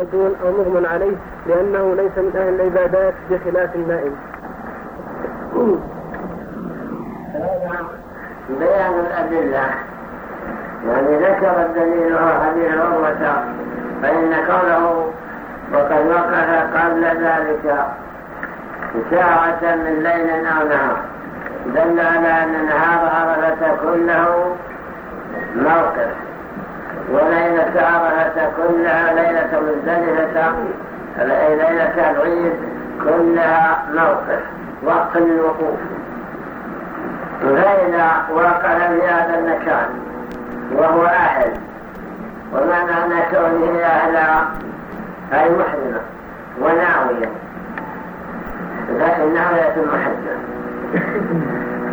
مجنون أو مغمى عليه لأنه ليس من أهل العبادات بخلاف النائم. بيان الأدلة. يعني ذكر الدليل وهو حديث عروة فإن قوله وقد وقف قبل ذلك ساعة من ليل أو نهار دل على أن نهار عرفة كله موقف. وليلة عرفة كلها ليلة مزدلفة ليلة العيد كلها موقف وقت للوقوف فإذا وقع في هذا المكان وهو أهل. وما معنى كونه أهل؟ أي محرمة وناوية. لكنه يتم حجه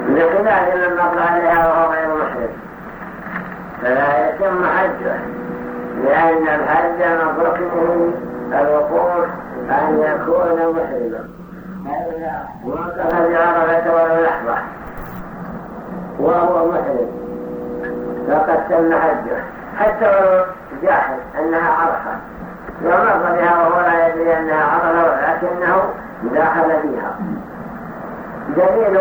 بخلاف من عليها وهو غير محرم. فلا يتم حجة. لأن الحج ركنه الوقوف أن يكون محرما. وقف بعرفة ولو لحظة وهو محرم. فقد تم حجه. حتى ولو جاحد أنها عرفة. ومر بها وهو لا يدري أنها عرفة ولكنه داخل فيها. دليل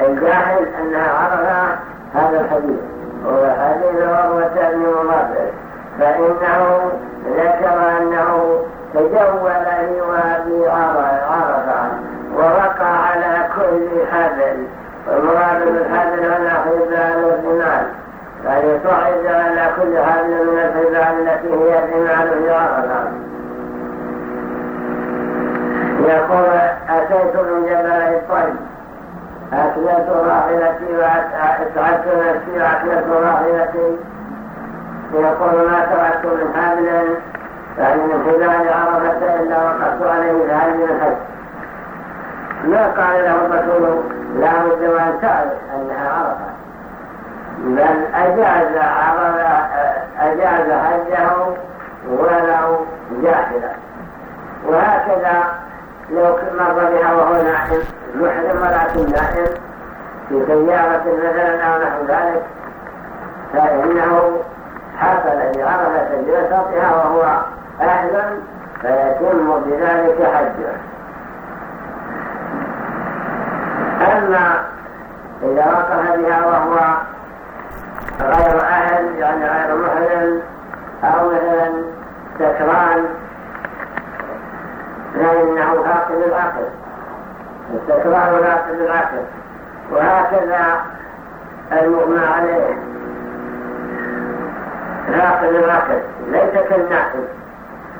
الجاهل أنها عرفة هذا الحديث. هو حديث عروة بن مضر فإنه ذكر أنه تجول في وادي عرفة ووقع على كل حبل والمراد بالحبل هنا حبال والجمال يعني صعد على كل حبل من الحبال التي هي الجمال في عرفة. يقول أتيت من جبل الطيب. أكلت راحلتي وأسعدت نفسي وأكلت راحلتي. يقول ما تركت من حبل يعني من خلال عرفة إلا وقفت عليه من الحج ما قال له الرسول لا بد وأن تعرف أنها عرفة. بل أجاز أجاز حجه ولو جاهلا. وهكذا لو مر بها وهو نائم محرم ولكن نائم في سيارة مثلا أو نحو ذلك فإنه حصل لعرفة بوسطها وهو أهلا فيتم بذلك حجه. أما إذا وقف بها وهو غير أهل يعني غير محرم أو مثلا سكران فإنه فاقد العقل السكران فاقد العقل وهكذا المغمى عليه. فاقد العقل ليس كالنائم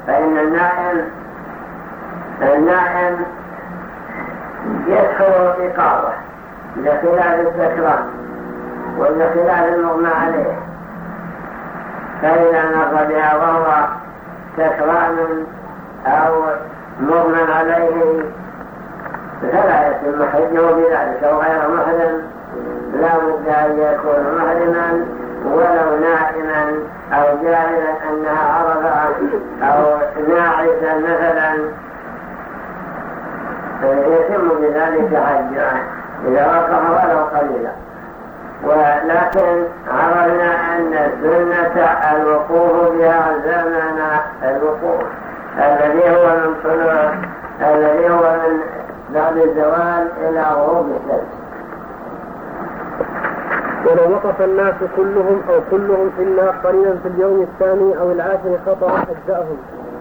فإن النائم النائم يدخل الإقامة لخلال السكران ولخلال المغمى عليه. فإذا نظر بها وهو سكران أو مغمى عليه فلا يتم حجه بذلك وغير محرم لا بد أن يكون محرما ولو نائما أو جاهلا أنها عرض أو ناعسا مثلا. يتم بذلك حجه إذا وقف ولو قليلا. ولكن عرفنا أن السنة الوقوف بها زمن الوقوف. الذي هو من طلوع الذي هو من بعد الزوال إلى غروب الشمس. ولو وقف الناس كلهم أو كلهم إلا قليلا في اليوم الثاني أو العاشر خطأ أجزأهم.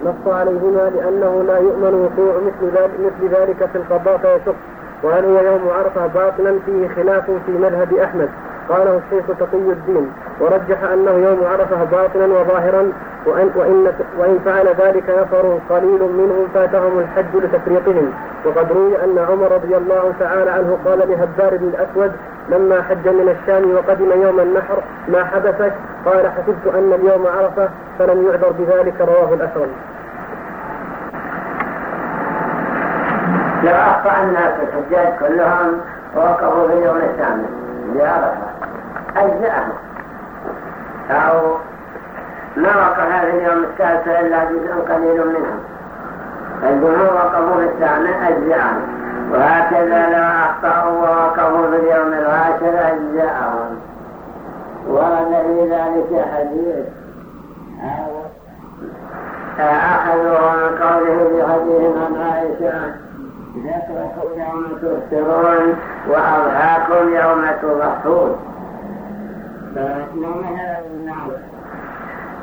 نص عليهما لأنه لا يؤمن وقوع مثل ذلك, مثل ذلك في القضاء فيشق. وهل هو يوم عرفة باطلا؟ فيه خلاف في مذهب أحمد. قاله الشيخ تقي الدين ورجح أنه يوم عرفه باطلا وظاهرا وأن, وإن, وإن فعل ذلك نفر قليل منهم فاتهم الحج لتفريقهم وقد روي أن عمر رضي الله تعالى عنه قال لهبار بن الأسود لما حج من الشام وقدم يوم النحر ما حدثك؟ قال حسبت أن اليوم عرفة فلم يعذر بذلك رواه الأسود. لو أخطأ الناس الحجاج كلهم وقفوا في اليوم الثامن. لعرفة أجزأهم أو ما وقف هذا اليوم الثالث إلا جزء قليل منهم الجمهور وقفوا في الثامن أجزأهم وهكذا لو أخطأوا ووقفوا في اليوم العاشر أجزأهم ورد في ذلك حديث. أخذوا من قوله في حديث عن عائشة ذكركم يوم تبصرون وأضحاكم يوم تضحون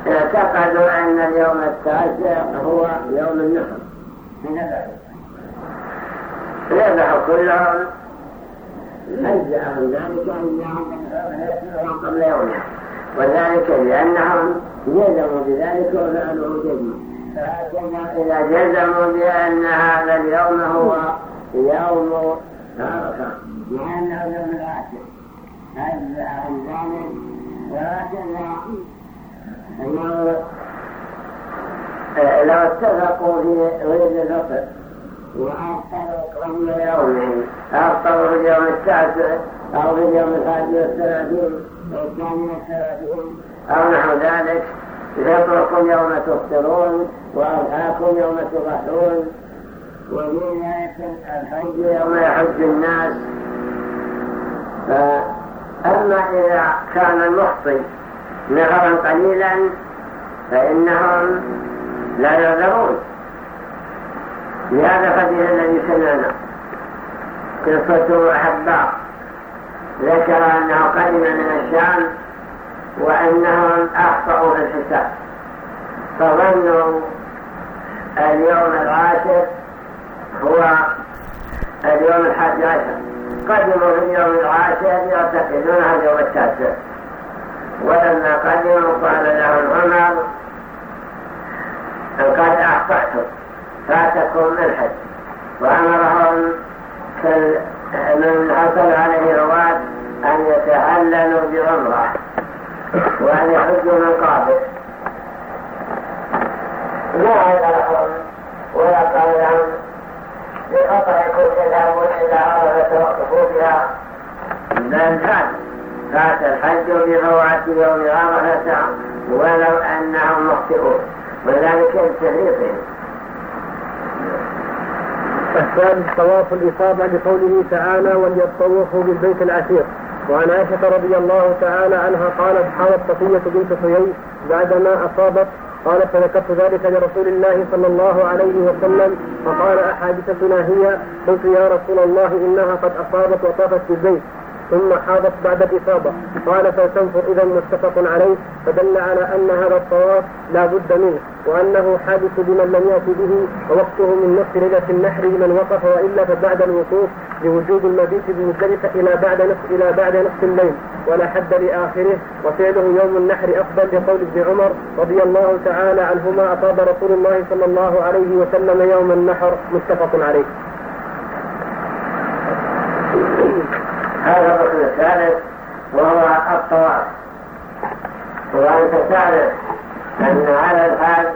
اعتقدوا أن اليوم التاسع هو يوم النحر ذبحوا كلهم أجزأهم ذلك أنهم قبل يومه وذلك لأنهم جزموا بذلك وفعلوا جزما إذا جزموا بأن هذا اليوم هو يوم عرفة لأنه يوم العاشر أجزأ عن ذلك وهكذا لو اتفقوا في غير الفطر وأفطروا قبل يوم أفطروا في اليوم التاسع أو في اليوم الحادي والثلاثين أو الثاني والثلاثين أو نحو ذلك فطركم يوم تفطرون وأضحاكم يوم تضحون ومن ذلك الحج يوم يحج الناس. فأما إذا كان المخطي نهرا قليلا فإنهم لا يعذرون لهذا الحديث الذي سمعنا قصة حباء ذكر أنه قدم من الشام وأنهم أخطأوا في الحساب. فظنوا اليوم العاشر هو اليوم الحادي عشر. قدموا في اليوم العاشر يعتقدون اليوم التاسع. ولما قدموا قال لهم عمر قد أخطأتم فاتكم الحج. وأمرهم من حصل عليه رواة أن يتعللوا بعمرة. وأن يحجوا من قابل لا عذرهم ولا قال لهم بخطئكم اذهبوا إلى عرفة وقفوا بها. بل فات فات الحج بفوات يوم عرفة ولو أنهم مخطئون. وذلك بتفريطهم الثالث طواف الإصابة لقوله تعالى وليطوفوا بالبيت العتيق. وعن عائشة رضي الله تعالى عنها قالت حاولت صفية بنت حيي بعدما أصابت قالت فذكرت ذلك لرسول الله صلى الله عليه وسلم. فقال أحادثتنا هي قلت يا رسول الله إنها قد أصابت وطافت في البيت. ثم حاضت بعد الإصابة. قال فلتنفر إذا متفق عليه فدل على أن هذا الطواف لا بد منه وأنه حادث بمن لم يأتي به ووقته من نصف ليلة النحر لمن وقف وإلا فبعد الوقوف لوجود المبيت بمزدلفة إلى بعد نصف إلى بعد نصف الليل. ولا حد لآخره. وفعله يوم النحر أفضل لقول ابن عمر رضي الله تعالى عنهما أصاب رسول الله صلى الله عليه وسلم يوم النحر. متفق عليه. هذا الركن الثالث وهو الطواف. وأنت تعرف أن على الحاج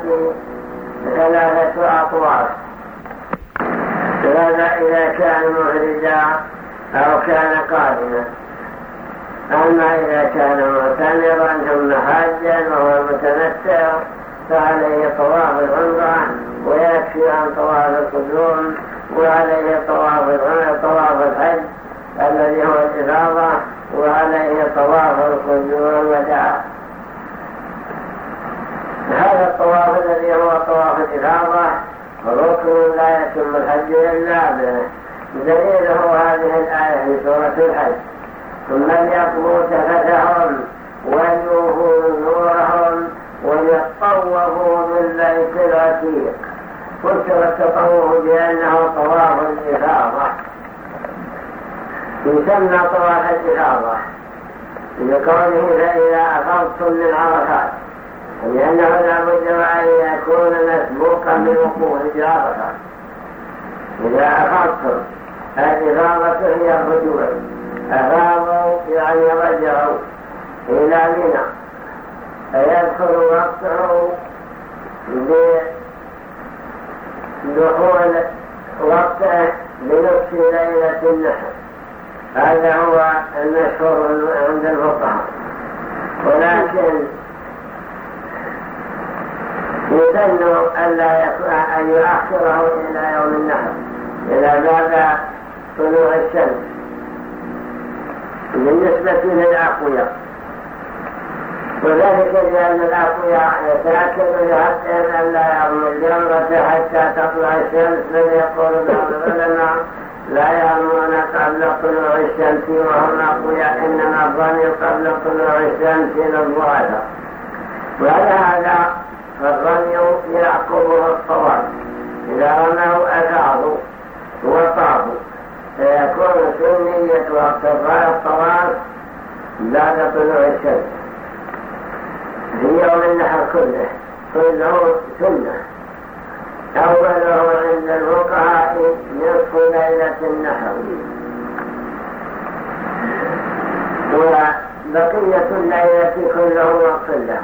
ثلاثة أطواف هذا إذا كان مهرجا أو كان قادما أما إذا كان معتمرا ثم حاجا وهو متمتع فعليه طواف العمرة ويكفي عن طواف القدوم وعليه طواف الحج. الذي هو الإفاضة وعليه طواف الخجوع والوداع. هذا الطواف الذي هو طواف الإفاضة ركن لا يتم الحج إلا به. دليله هذه الآية في سورة الحج. ثم ليقضوا تفتهم وليوفوا نورهم وليطوفوا بالبيت العتيق. فسر التطوف بأنه طواف الإفاضة. يسمى طواف الإفاضة لقوله فإذا أفضتم من عرفات لأنه لا بد وأن يكون مسبوقا بالوقوف بعرفات إذا أفضتم الإفاضة هي الرجوع. أفاضوا يعني رجعوا إلى منى. فيدخل وقته بدخول وقته بنصف ليلة النحر. هذا هو المشهور عند الفقهاء. ولكن يسن ألا أن يؤخره إلى يوم النحر إلى بعد طلوع الشمس. بالنسبة للأقوياء. وذلك لأن الأقوياء يتأكد أن لا يرمي الجمرة حتى تطلع الشمس بل يقول بعض العلماء لا يرمون قبل طلوع الشمس وهم أقوياء إنما الظن قبل طلوع الشمس للظاهر ولهذا فالظن يعقبه الطواف إذا رموا أفاضوا وطافوا فيكون سنية وقت الطواف بعد طلوع الشمس. في يوم النحر كله كله سنة. أوله عند الفقهاء نصف ليلة النحر وبقية الليلة كله وقت له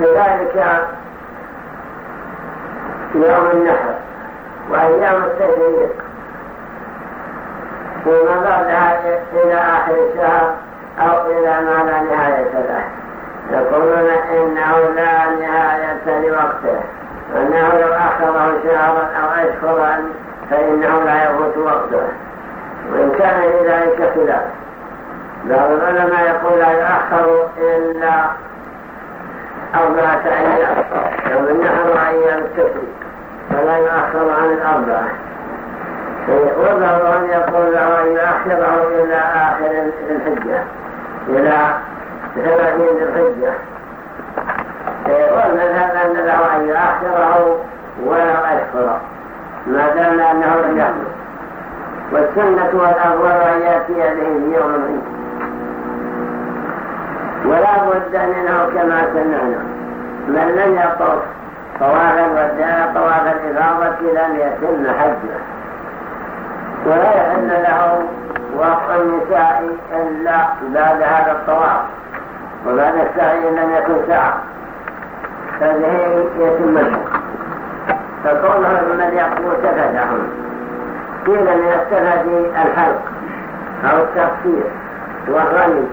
كذلك يوم النحر وأيام التشريق وما بعدها إلى آخر الشهر أو إلى ما لا نهاية له يقولون إنه لا نهاية لوقته وأنه لو أخره شهرا أو أشهرا فإنه لا يفوت وقته. وإن كان لذلك خلاف. بعض العلماء يقول لا يؤخر إلا أربعة أيام. يوم النحر أيام التشريك فلا يؤخر عن الأربعة. وبعضهم يقول له أن يؤخره إلى آخر الحجة. إلى ثلاثين الحجة. والمذهب أن له أن يؤخره ولو أشهر ما دام أنه يحدث والسنة والأفضل أن يأتي به يوم ولا بد منه كما سمعنا من لم يطوف طواف الوداع طواف الإفاضة لم يتم حجه ولا يحل له وقت النساء إلا بعد هذا الطواف وبعد السعي لم يكن ساعة. فهذه يتم الحكم فكونه من يقوى سفدهم قيل من السفد الحلق أو التقصير والرمي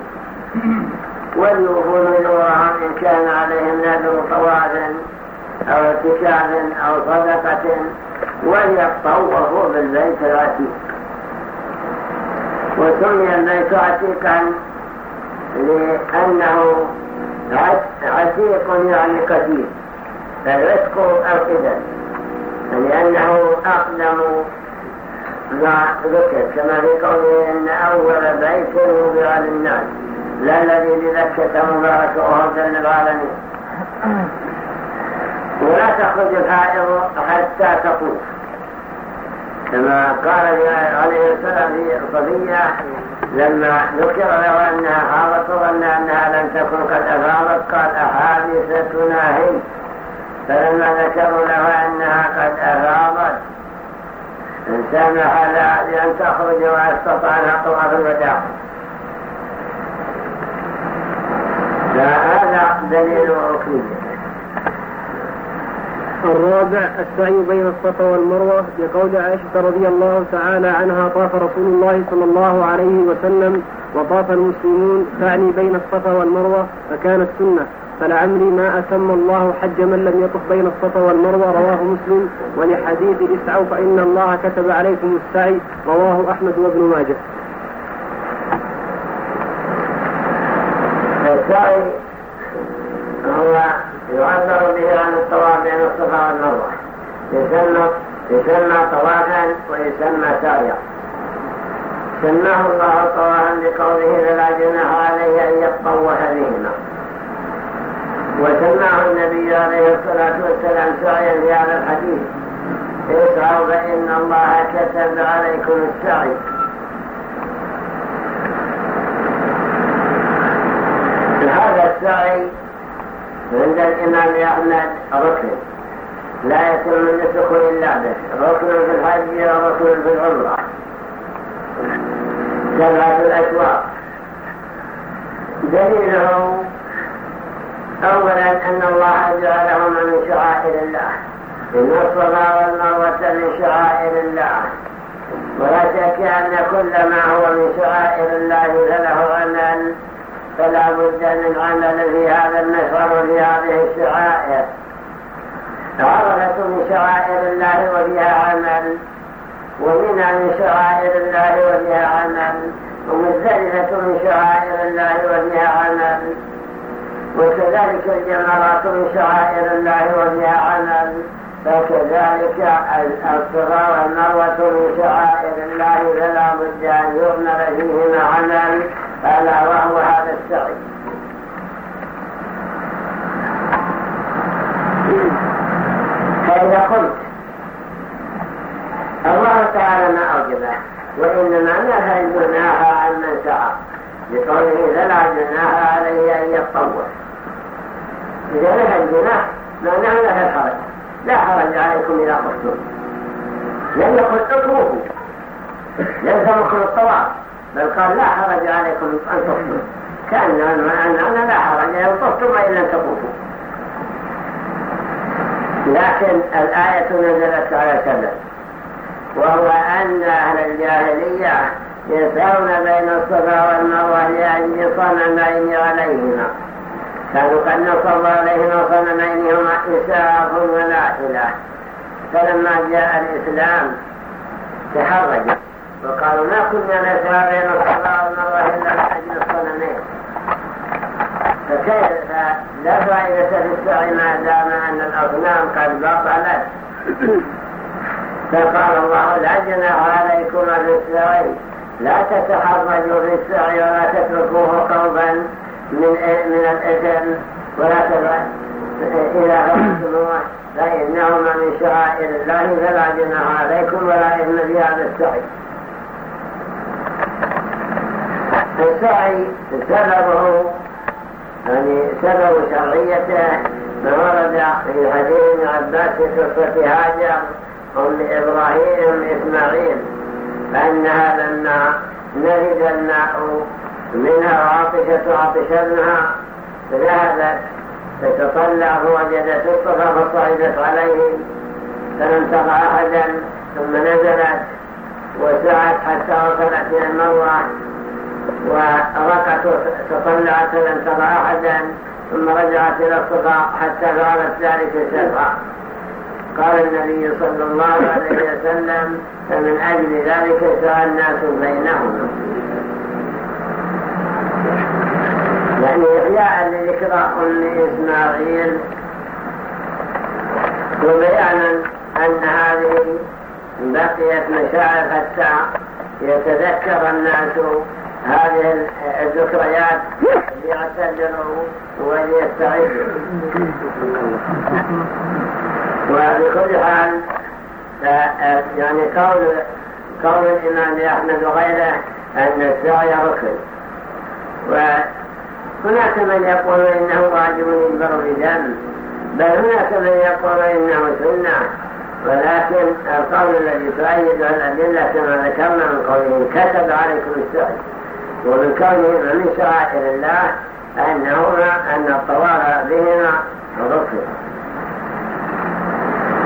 وليوفوا نذورهم إن كان عليهم نذر طواف أو ارتكاب أو صدقة وليطوفوا بالبيت العتيق وسمي البيت عتيقا لأنه عتيق يعني قديم العتق القدم لأنه أقدم ما ذكر. كما في قوله إن أول بيت وضع للناس. لا الذي بذكة مبارك وهدى للعالمين ولا تخرج الحائض حتى تطوف كما قال عليه السلام في صفية لما ذكر له أنها حاضت وظن أنها لم تكن قد أفاضت قال أحادثتنا هي. فلما ذكروا له أنها قد أفاضت سمح لها بأن تخرج وأستطاع أن طواف الوداع. فهذا دليل ركنيه الرابع السعي بين الصفا والمروة بقول عائشة رضي الله تعالى عنها طاف رسول الله صلى الله عليه وسلم وطاف المسلمون تعني بين الصفا والمروة فكانت سنة. فلعمري ما أتم الله حج من لم يطف بين الصفا والمروة رواه مسلم. ولحديث اسعوا فإن الله كتب عليكم السعي رواه أحمد وابن ماجه. السعي هو يعبر به عن والمروه يسمى يسمى طوافا ويسمى سعيا سماه الله طوافا بقوله فلا جناح عليه ان يطوف بهما وسماه النبي عليه الصلاه والسلام سعيا في هذا الحديث اسعوا فان الله كتب عليكم السعي هذا السعي عند الإمام أحمد ركن. لا يتم النسخ إلا به. ركن في الحج وركن في العمرة. سبعة الأشواط دليله أولا أن الله جعلهما من شعائر الله. إن الصلاة والمروة من شعائر الله. ولا شك أن كل ما هو من شعائر الله فله عمل. فلا بد من عمل في هذا المشهر وفي هذه الشعائر. عرفة من شعائر الله وفيها عمل ومنها من شعائر الله وفيها عمل ومزدلفة من شعائر الله وفيها عمل وكذلك الجمرات من شعائر الله وفيها عمل فكذلك الصفا والمروة من شعائر الله فلا بد أن يؤمر فيهما عمل ألا وهو هذا السعي فإذا قلت الله تعالى ما أوجبه وإنما نهى الجناح عن من سعى بقوله فلا جناح عليه أن يتطوف إذا نهى الجناح معناه لا الحرج لا حرج عليكم إذا قلتم. لم يقل لم تمكن الطواف. بل قال لا حرج عليكم أن تطوفوا كأن أنا لا حرج. أن طفتم وإن لم تطوفوا لكن الآية نزلت على سبب وهو أن أهل الجاهلية يسعون بين الصفا والمروة لأجل صنمين عليهما كانوا قد نصب عليهما صنمين هما إساف ولا إله. فلما جاء الإسلام تحرج وقالوا ما كنا نسعى بين الصفا والمروة إلا لأجل الصنمين. فكيف لا فائدة في السعي ما دام أن الأصنام قد بطلت؟ فقال الله لا جناح عليكم في السعي لا تتحرجوا في السعي ولا تتركوه قوبا من من الإثم ولا إذا فعلتموه فإنهما من شعائر الله فلا جناح عليكم ولا إثم في هذا السعي السعي سببه سبب شرعيته ما ورد في حديث عباس في قصة هاجر أم إبراهيم أم إسماعيل أنها لما نهد الماء منها وعطشت عطش ابنها ذهبت فتطلع فوجدت الصفا فصعدت عليه فلم ترى أحدا ثم نزلت وسعت حتى وصلت إلى المروة ورقت تطلعت فلم ترى أحدا ثم رجعت إلى الصفا حتى فعلت ذلك سبعا قال النبي صلى الله عليه وسلم فمن أجل ذلك سعى الناس بينهم. يعني إحياء لذكرى أم إسماعيل وبيانا أن هذه بقيت مشاعر حتى يتذكر الناس هذه الذكريات ليعتذروا وليستعدوا وبكل حال يعني قول قول الإمام أحمد وغيره أن السعي ركن. وهناك من يقول إنه واجب يجبر بدم بل هناك من يقول إنه سنة. ولكن القول الذي تؤيد الأدلة كما ذكرنا من قوله كتب عليكم السعي ومن كونه من شرائع الله أنهما أن الطوال بهما ركن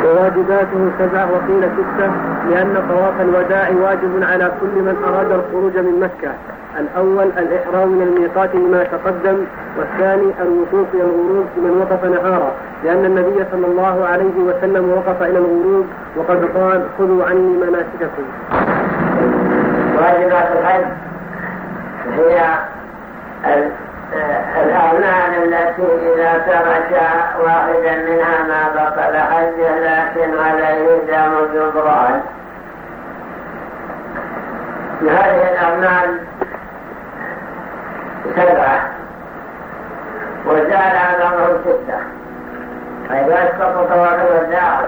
وواجباته سبعة وقيل ستة لأن طواف الوداع واجب على كل من أراد الخروج من مكة. الأول الإحرام من الميقات لما تقدم والثاني الوقوف إلى الغروب لمن وقف نهارا لأن النبي صلى الله عليه وسلم وقف إلى الغروب وقد قال خذوا عني مناسككم. واجبات الحج هي الأعمال التي إذا ترك واحدا منها ما بطل حجه لكن عليه دم جبران. هذه الأعمال سبعة وجعل بعضهم ستة. حيث يسقط طواف الوداع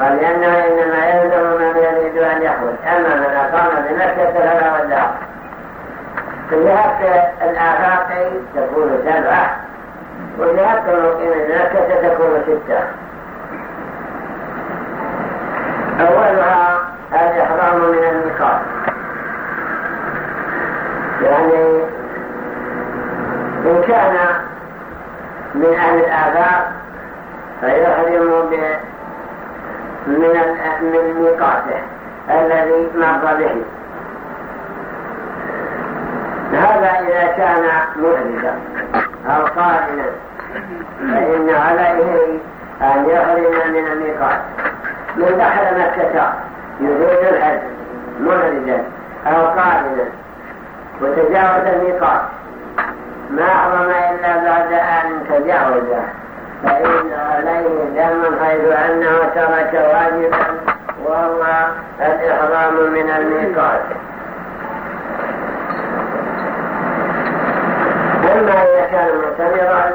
قال لأنه إنما يلزم من يريد أن يخرج. أما من أقام بمكة فلا وداع جهة الآفاق تكون سبعة وجهة المقيم المكة تكون ستة. أولها الإحرام من الميقات يعني إن كان من أهل الآفاق فيحرم من من ميقاته الذي مر به. هذا إذا كان محدثا أو قائلا فإن عليه أن يحرم من الميقات. من دخل مكة يريد الحج محرجا أو قائلا وتجاوز الميقات. ما أحرم إلا بعد أن تجاوزه فإن عليه دم حيث أنه ترك واجبا وهو الإحرام من الميقات. أما إذا كان معتمرا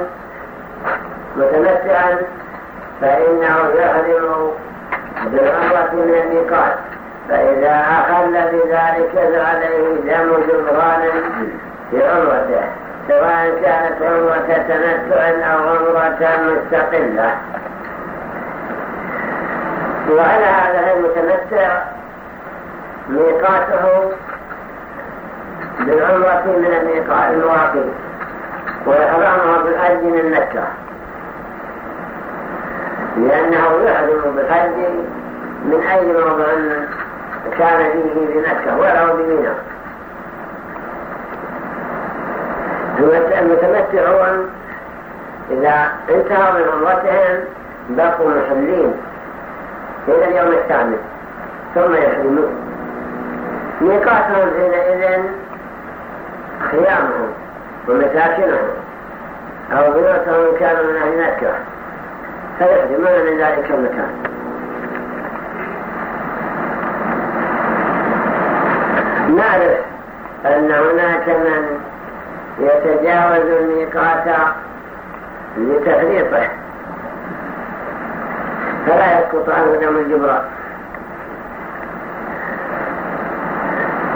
متمتعا فإنه يحرم بالعمرة من الميقات فإذا أخل بذلك فعليه دم جبران في عمرته سواء كانت عمرة تمتع أو عمرة مستقلة. وعلى هذا المتمتع ميقاته بالعمرة من الميقات المواقيت وإحرامه بالحج من مكة. لأنه يحرم بالحج من أي موضع كان فيه بمكة ولو بمنى. المتمتعون إذا انتهوا من عمرتهم بقوا محلين إلى اليوم الثامن ثم يحرمون ميقاتهم حينئذ خيامهم. ومساكنهم أو بيوتهم كانوا من أهل مكة. فيحرمون من ذلك المكان. نعرف أن هناك من يتجاوز الميقات لتفريطه فلا يسقط عنه دم الجبران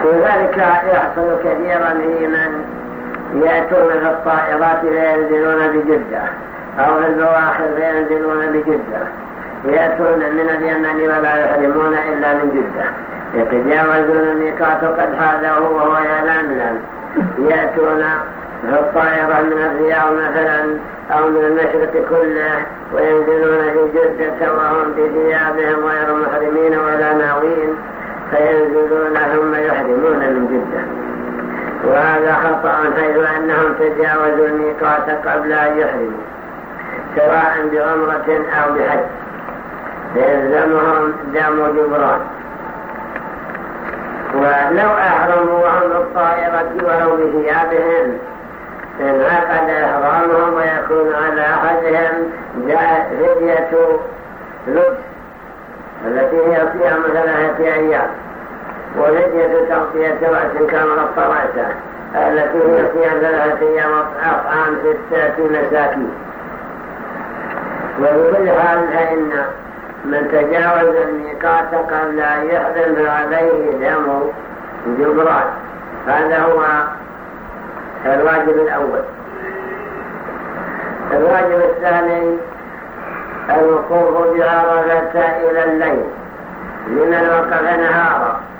وذلك يحصل كثيرا في من يأتون في الطائرات فينزلون بجدة أو في البواخر فينزلون بجدة. يأتون من اليمن ولا يحرمون إلا من جدة. يتجاوزون الميقات قد حاذه وهو يلملم يأتون في الطائرة من الرياض مثلا أو من المشرق كله وينزلون في جدة وهم بثيابهم غير محرمين ولا ناوين فينزلون ثم يحرمون من جدة. وهذا خطأ حيث أنهم تجاوزوا الميقات قبل أن يحرموا سواء بعمرة أو بحج فيلزمهم دم جبران. ولو أحرموا وهم الطائرة ولو بثيابهم انعقد إحرامهم ويكون على أحدهم فدية لبس التي هي صيام ثلاثة أيام. وفدية تغطية رأس غطى رأسه التي هي صيام ثلاثة أيام أطعام ستة مساكين. وبكل حال فإن من تجاوز الميقات قبل أن يحرم فعليه دم جبران هذا هو الواجب الأول. الواجب الثاني الوقوف بعرفة إلى الليل لمن وقف نهارا.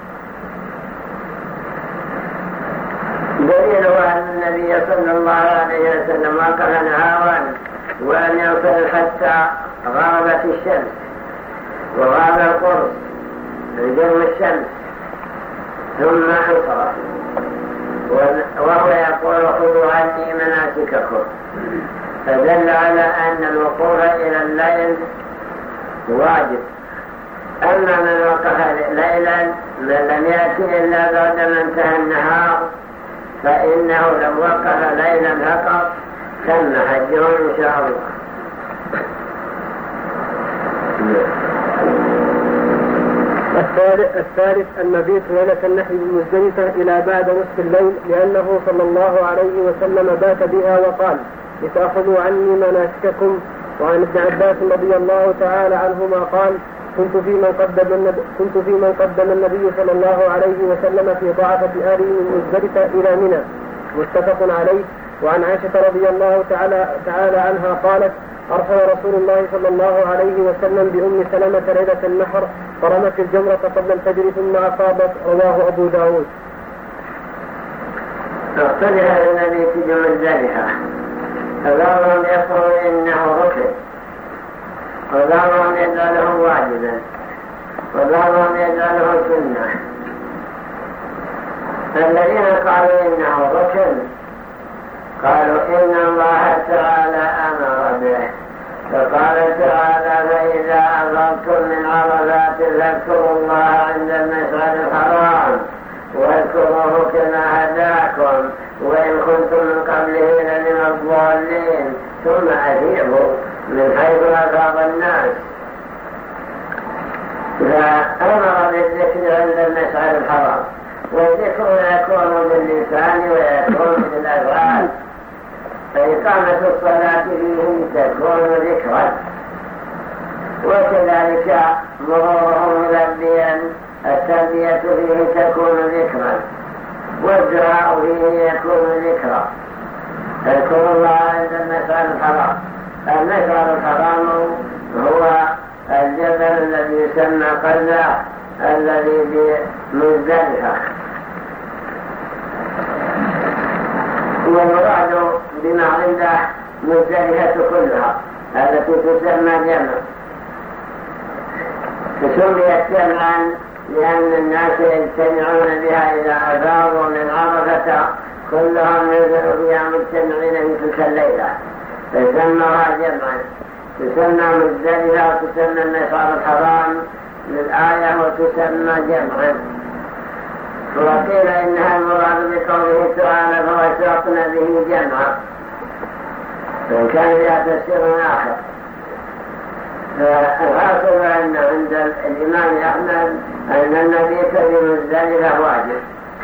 دليل أن النبي صلى الله عليه وسلم وقف نهارا ولم يصل حتى غابت الشمس وغاب القرص من جرم الشمس ثم انصرف وهو يقول خذوا عني مناسككم. فدل على أن الوقوف إلى الليل واجب. أما من وقف ليلا من لم يأتي إلا بعد ما انتهى النهار فإنه لو وقف ليلا فقط تم حجه إن شاء الله. الثالث, المبيت ليلة النحر بمزدلفة إلى بعد نصف الليل لأنه صلى الله عليه وسلم بات بها وقال لتأخذوا عني مناسككم. وعن ابن عباس رضي الله تعالى عنهما قال كنت في من قدم النبي كنت في من قدم النبي صلى الله عليه وسلم في ضعفة آله من مزدلفة إلى منى. متفق عليه. وعن عائشة رضي الله تعالى تعالى عنها قالت أرسل رسول الله صلى الله عليه وسلم بأم سلمة ليلة النحر فرمت الجمرة قبل الفجر ثم أصابت. رواه أبو داود. اقتدها الذي في جمزالها فبعضهم يقول إنه ركن وبعضهم يجعله واجبا وبعضهم يجعله سنة. فالذين قالوا إنه ركن قالوا إن الله تعالى أمر به. فقال تعالى فإذا أضربتم من عرضات فاذكروا الله عند المشعر الحرام. واذكروه كما هداكم وإن كنتم من قبله لمن الضالين. ثم أذيبوا من حيث أفاض الناس. فأمر بالذكر عند المشعر الحرام والذكر يكون باللسان ويكون بالأفعال فإقامة الصلاة فيه تكون ذكرا. وكذلك مروره ملبيا التلبية فيه تكون ذكرا. والدعاء فيه يكون ذكرا. اذكر الله عند المشعر الحرام. المشعر الحرام هو الجبل الذي يسمى قلع الذي بمزدلفة والمراد بما عنده مزدلفة كلها التي تسمى جمع سميت جمعا لأن الناس يجتمعون بها إذا أفاضوا من عرفة كلهم نزلوا فيها مجتمعين في تلك الليلة فسموها جمعا تسمى مزدلفة وتسمى النشار الحرام للآية وتسمى جمعا. وقيل إنها المراد بقوله تعالى فوسطنا به جمعا. فإن كان فيها تفسير آخر فالحاصل أن عند الإمام أحمد أن المبيت بمزدلفة واجب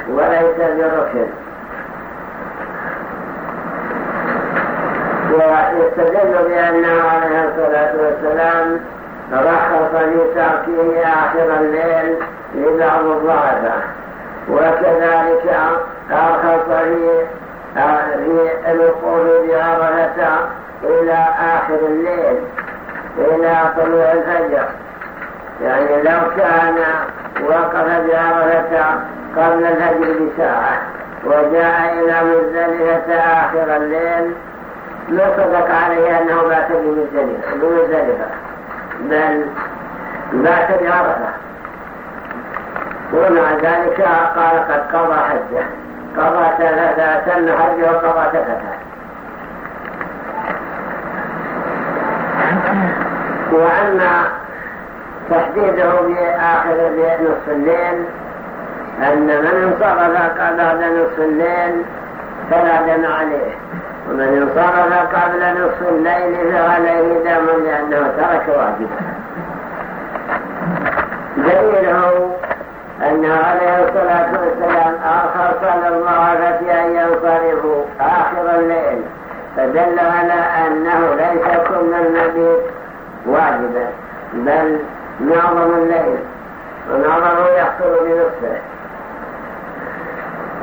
وليس بركن. ويستدل بأنه عليه الصلاة والسلام رخص في تركه آخر الليل لبعض الضعفاء وكذلك أرخص في الوقوف بعرفة إلى آخر الليل إلى طلوع الفجر. يعني لو كان وقف بعرفة قبل الفجر بساعة وجاء إلى مزدلفة آخر الليل ما صدق عليه أنه بات بمزدلفة. بل بات بعرفة. ومع ذلك قال قد قضى حجة. قضى ثلاثة حجه وقضى ثلاثة. وأما تحديده بآخر نصف الليل أن من انصرف قبل نصف الليل فلا دم عليه. ومن انصرف قبل نصف الليل فعليه دم لأنه ترك واجبا دليله أنه عليه الصلاة والسلام أرخص للضعفة أن ينصرفوا آخر الليل فدل على أنه ليس كل المبيت واجبا بل معظم الليل ونظره يحصل بنصفه.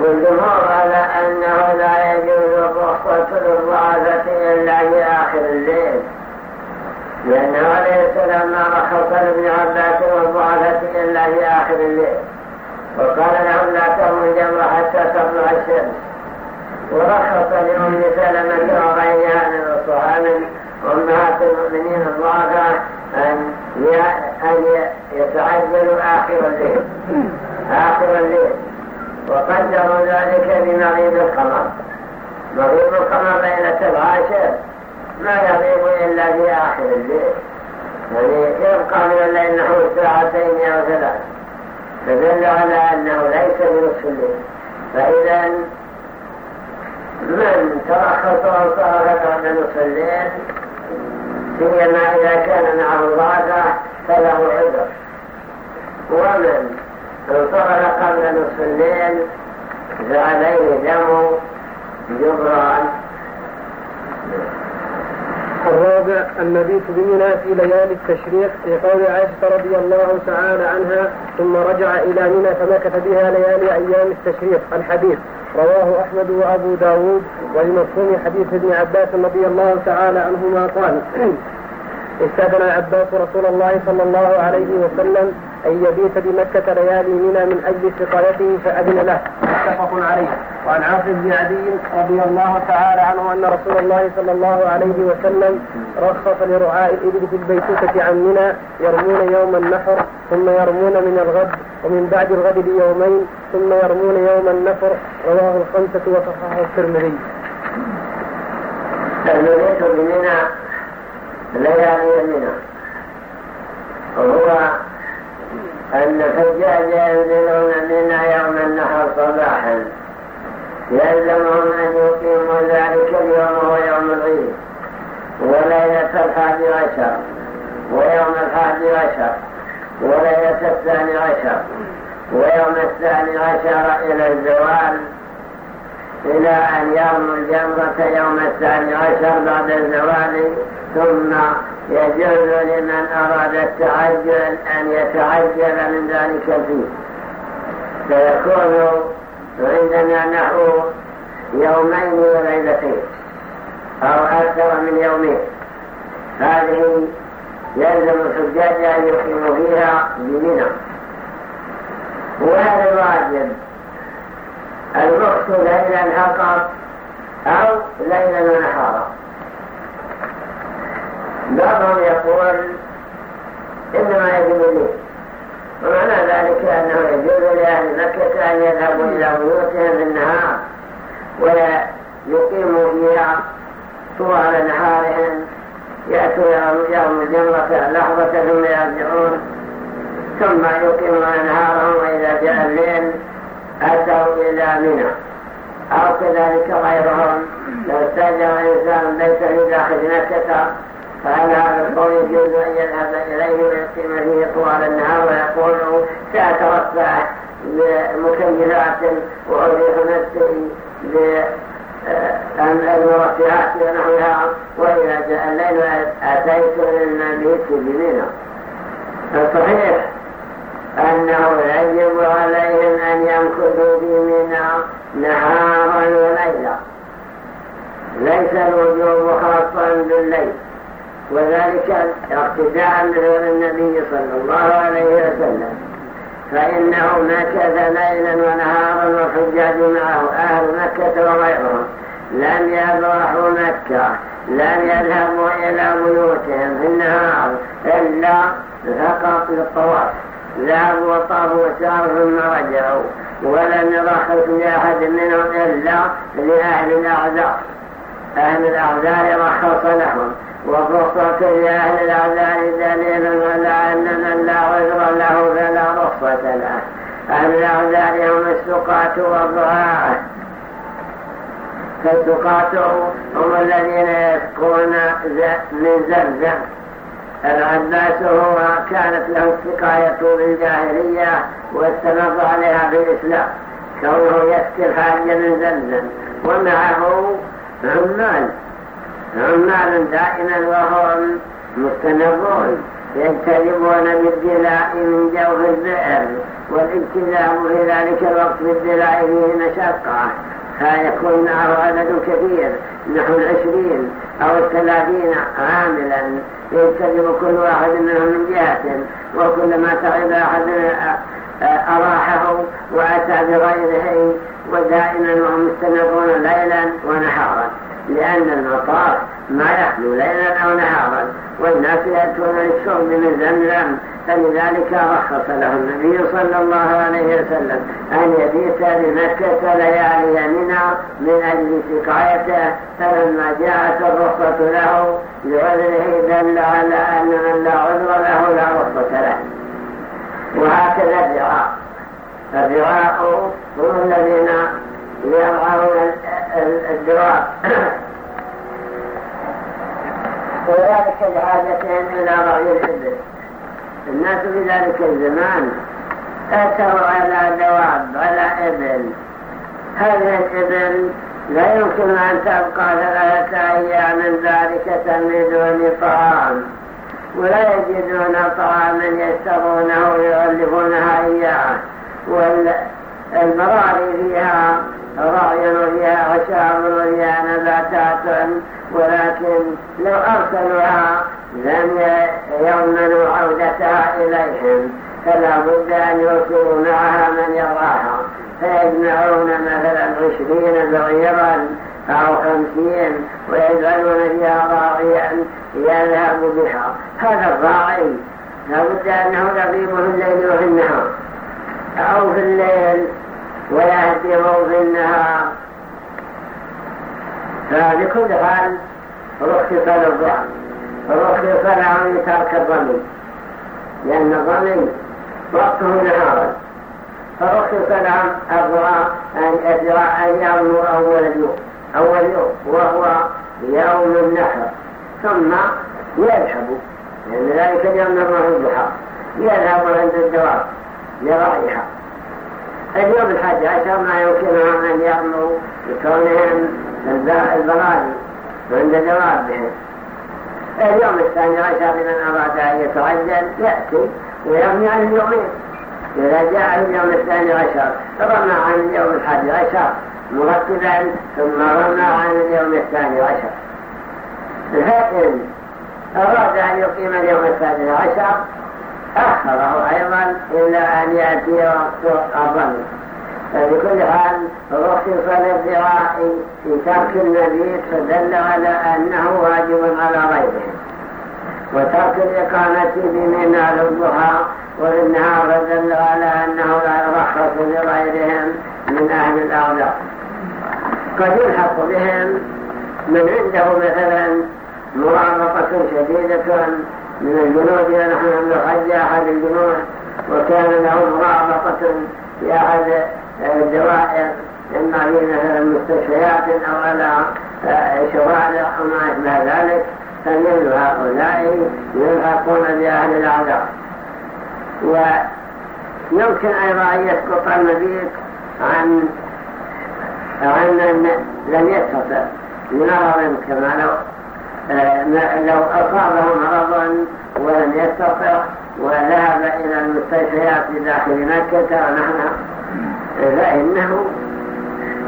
والجمهور على أنه لا يجوز الرخصة للضعفة إلا في آخر الليل. لأنه عليه السلام ما رخص لابن عباس والضعفة إلا في آخر الليل. وقال لهم لا ترموا الجمر حتى تطلع الشمس. ورخص لأم سلمة وغيرها من الصحابة أمهات المؤمنين الضعفاء أن أن يتعجلوا آخر الليل. آخر الليل. وقدروا ذلك بمغيب القمر. مغيب القمر ليلة العاشر ما يغيب إلا في آخر الليل. يعني يبقى من الليل نحو ساعتين أو ثلاث فدل على أنه ليس بنصف الليل فإذا من ترخص وصار بعد نصف الليل سيما إذا كان معه ضعفة فله عذر. ومن انصرف قبل نصف الليل فعليه دم جبران الرابع المبيت بمنى في ليالي التشريق في قول عائشة رضي الله تعالى عنها ثم رجع إلى منى فمكث بها ليالي أيام التشريق. الحديث رواه أحمد وأبو داود ولمفهوم حديث ابن عباس رضي الله تعالى عنهما قال استاذن عباس رسول الله صلى الله عليه وسلم أن يبيت بمكة ليالي منى من أجل سقايته فأذن له. متفق عليه. وعن عاصم بن عدي رضي الله تعالى عنه أن رسول الله صلى الله عليه وسلم رخص لرعاء الإبل في البيتوتة عن منى يرمون يوم النحر ثم يرمون من الغد ومن بعد الغد بيومين ثم يرمون يوم النفر رواه الخمسة وصححه الترمذي. ليالي منى وهو أن الحجاج ينزلون منا يوم النحر صباحا. يلزمهم أن يقيموا ذلك اليوم وهو يوم العيد. وليلة الحادي عشر. ويوم الحادي عشر. وليلة الثاني عشر. ويوم الثاني عشر إلى الزوال. إلى أن يرموا الجمرة يوم الثاني عشر بعد الزوال ثم يجوز لمن أراد التعجل أن يتعجل من ذلك فيه. فيكون عندنا نحو يومين وليلتين أو أكثر من يومين. هذه يلزم الحجاج أن يقيموا فيها بمنى. وهذا الواجب. المقت ليلا فقط أو ليلا ونهارا بعضهم يقول إنما يجب لي. ومعنى ذلك أنه يجوز لأهل مكة أن يذهبوا إلى بيوتهم النهار ويقيموا فيها طوال نهارهم يأتوا يوم الجمرة لحظة ثم يرجعون ثم يقيمون نهارهم وإذا جاء الليل أتوا إلى منى. أو كذلك غيرهم لو استاجر إنسان بيته داخل مكة فهل هذا القول يجوز أن يذهب إليه ويقيم فيه طوال النهار ويقول سأترفع بمكيفات وأريح نفسي المرفعات ونحوها وإذا جاء الليل أتيت للمبيت بمنى. فصحيح أنه يجب عليهم أن يمكثوا بمنى نهارا وليلا ليس الوجوب خاصا بالليل وذلك اقتداء بغير النبي صلى الله عليه وسلم. فإنه مكث ليلا ونهارا والحجاج معه أهل مكة وغيرهم. لم يبرحوا مكة لم يذهبوا إلى بيوتهم في النهار إلا فقط للطواف. ذهبوا وطافوا وساروا ثم رجعوا. ولم يرخص لأحد منهم إلا لأهل الأعذار. أهل الأعذار رخص لهم. والرخصة لأهل الأعذار دليل على أن من لا عذر له فلا رخصة له. أهل الأعذار هم السقاة والضعاف فالسقاة هم الذين يسقون من زمزم. العباس هو كانت له السقاية بالجاهلية واستمر عليها في الإسلام. كونه يسقي الحاج من زمزم ومعه عمال. عمال دائما وهم مستمرون يجتنبون بالدلاء من جوف البئر والالتزام في ذلك الوقت بالدلاء فيه مشقة. فيكون معه عدد كثير نحو العشرين أو الثلاثين عاملا. يجتنب كل واحد منهم من جهة وكلما تعب أحد أراحه وأتى بغيره ودائما وهم مستمرون ليلا ونهارا. لأن المطار ما يخلو ليلا أو نهارا والناس يأتون للشرب من زمزم. فلذلك رخص له النبي صلى الله عليه وسلم أن يبيت بمكة ليالي منى من أجل سقايته فلما جاءت الرخصة له لعذره دل على أن من لا عذر له لا رخصة له. وهكذا الدعاء. الدعاء هم الذين يرعون الدعاء وذلك لحاجتهم إلى رأي الإبل الناس في ذلك الزمان أتوا على دواب على إبل هذه الإبل لا يمكن أن تبقى ثلاثة أيام ذلك بدون طعام ولا يجدون طعاما يشترونه ويؤلفونها إياه والمراري فيها رأي وفيها عشاب وفيها نباتات ولكن لو أرسلوها لم يؤمنوا عودتها إليهم فلا بد أن يرسلوا معها من يراها. فيجمعون مثلا عشرين بعيرا أو خمسين ويجعلون فيها راعيا يذهب بها. هذا الراعي لابد أنه يغيب في الليل وفي النهار أو في الليل ويهدم في النهار. فبكل حال رخص للضعف رخص له ترك الضمن لأن الضمن وقته نهارا. فرخص لهم الضعف أن يرموا أول يوم. أول يوم وهو يوم النحر ثم يذهب. لأن ذلك اليوم نظره الضحى. يذهب عند الدواب لرأيها اليوم الحادي عشر ما يمكنهم أن يرموا بكونهم البغالي عند دوابهم اليوم الثاني عشر لمن أراد أن يتعجل يأتي ويرمي عن اليومين. إذا جاء اليوم الثاني عشر رمى عن اليوم الحادي عشر مرتبا ثم رمى عن اليوم الثاني عشر. فإن أراد أن يقيم اليوم الثاني عشر أخره أيضا إلى أن يأتي وقت الظن فبكل حال رخص للذراع في ترك المبيت فدل على أنه واجب على غيره. وترك الإقامة بمنى للضحى والنهار فدل على أنه لا يرخص لغيرهم من أهل الأرض. قد يلحق بهم من عنده مثلا مرابطة شديدة من الجنود ونحن نحج أحد الجنود وكان له مرابطة في أحد الدوائر إما في مثلا مستشفيات أو على شوارع أو ما أشبه ذلك. فمثل هؤلاء يلحقون بأهل الأعذار. ويمكن أيضا أن يسقط المبيت عن عن لم يستطع لمرض كما لو لو أصابه مرضا ولم يستطع وذهب إلى المستشفيات داخل مكة ونحن فإنه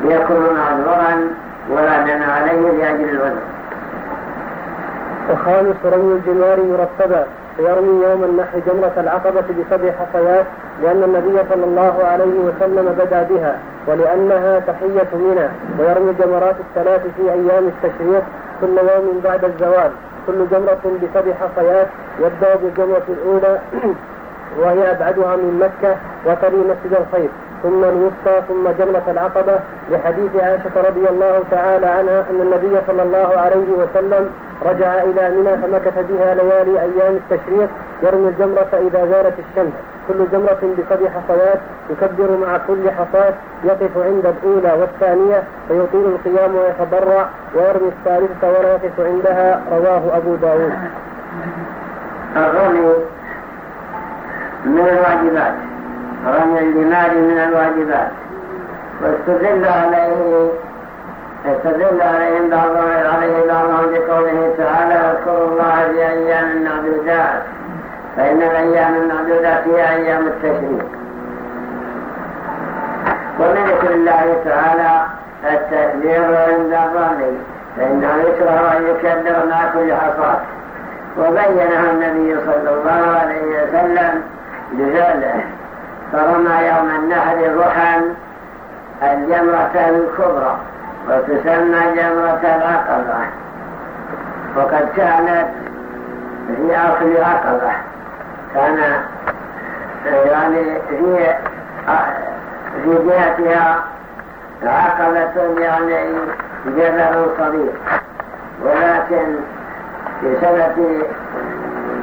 يكون معذورا ولا دنا عليه لأجل الوزن. وخامس رمي الجمار مرتبا ويرمي يوم النحر جمرة العقبة بسبع حصيات لأن النبي صلى الله عليه وسلم بدا بها ولأنها تحية منى ويرمي الجمرات الثلاث في أيام التشريق كل يوم بعد الزوال كل جمرة بسبع حصيات يبدأ بالجمرة الأولى وهي أبعدها من مكة وتلي مسجد الخير. ثم الوسطى ثم جمرة العقبة لحديث عائشة رضي الله تعالى عنها أن النبي صلى الله عليه وسلم رجع إلى منى فمكث بها ليالي أيام التشريق يرمي الجمرة إذا زالت الشمس. كل جمرة بسبع حصيات يكبر مع كل حصاة يقف عند الأولى والثانية فيطيل القيام ويتضرع ويرمي الثالثة ولا يقف عندها. رواه أبو داود. الرمي من الواجبات. رمي الجمال من الواجبات. واستدل عليه استدل عليهم بعضهم عليه بعضهم بقوله تعالى اذكروا الله في أيام المعدودات فإن الأيام المعدودات هي أيام التشريق. ومن ذكر الله تعالى التكبير عند الرمي. فانه يكره ان يكبر مع كل حصاه وبينها النبي صلى الله عليه وسلم بفعله فرمى يوم النحر ضحى الجمرة الكبرى وتسمى جمرة العقبة وقد كانت في آخر عقبة كان يعني في في جهتها عقبة يعني جبل صغير ولكن في سنة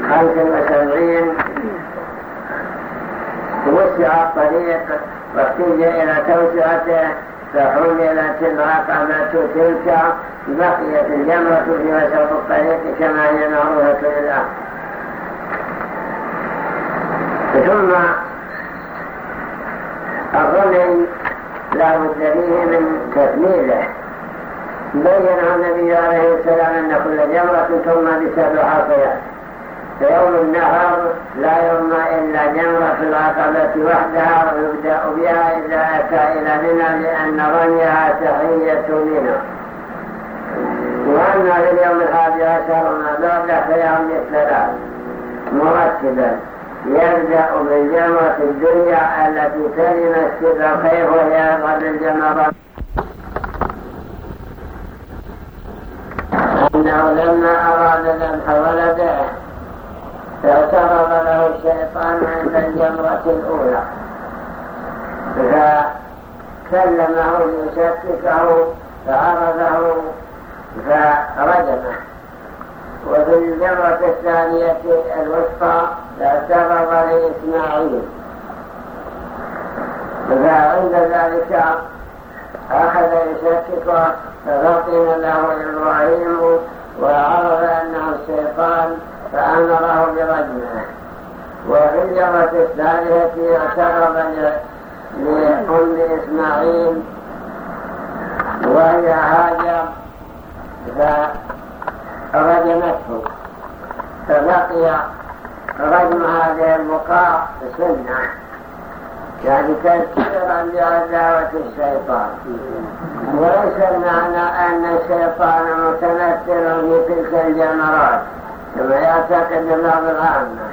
خمس وسبعين وسع الطريق واحتج إلى توسعته فحملت العقبة تلك بقيت الجمرة في وسط الطريق كما هي معروفة للآن ثم الرمي لا بد فيه من تكميله بين النبي عليه السلام أن كل جمرة ترمى بسبع حصيات فيوم النهر لا يرمى إلا جمرة العقبة وحدها ويبدأ بها إذا أتى إلى منى لأن رميها تحية منى. وأما في اليوم الحادي عشر ما بعد فيوم الثلاث. مرتبا يبدأ بالجمرة الدنيا التي تلي مسجد الخير وهي أبغض الجمرات أنه لما أراد ذبح ولده فاعترض له الشيطان عند الجمرة الأولى فكلمه ليشككه فعرضه فرجمه. وفي الجمرة الثانية الوسطى اعترض لإسماعيل. فعند ذلك أخذ يشككه ففطن له إبراهيم وعرف أنه الشيطان فأمره برجمه وفي الجرة الثالثة اعترض لأم إسماعيل وهي هاجر فرجمته فبقي رجم هذه البقاع سنة يعني تذكيرا بعداوة الشيطان. وليس المعنى أن الشيطان متمثل في تلك الجمرات. كما يعتقد بعض العامة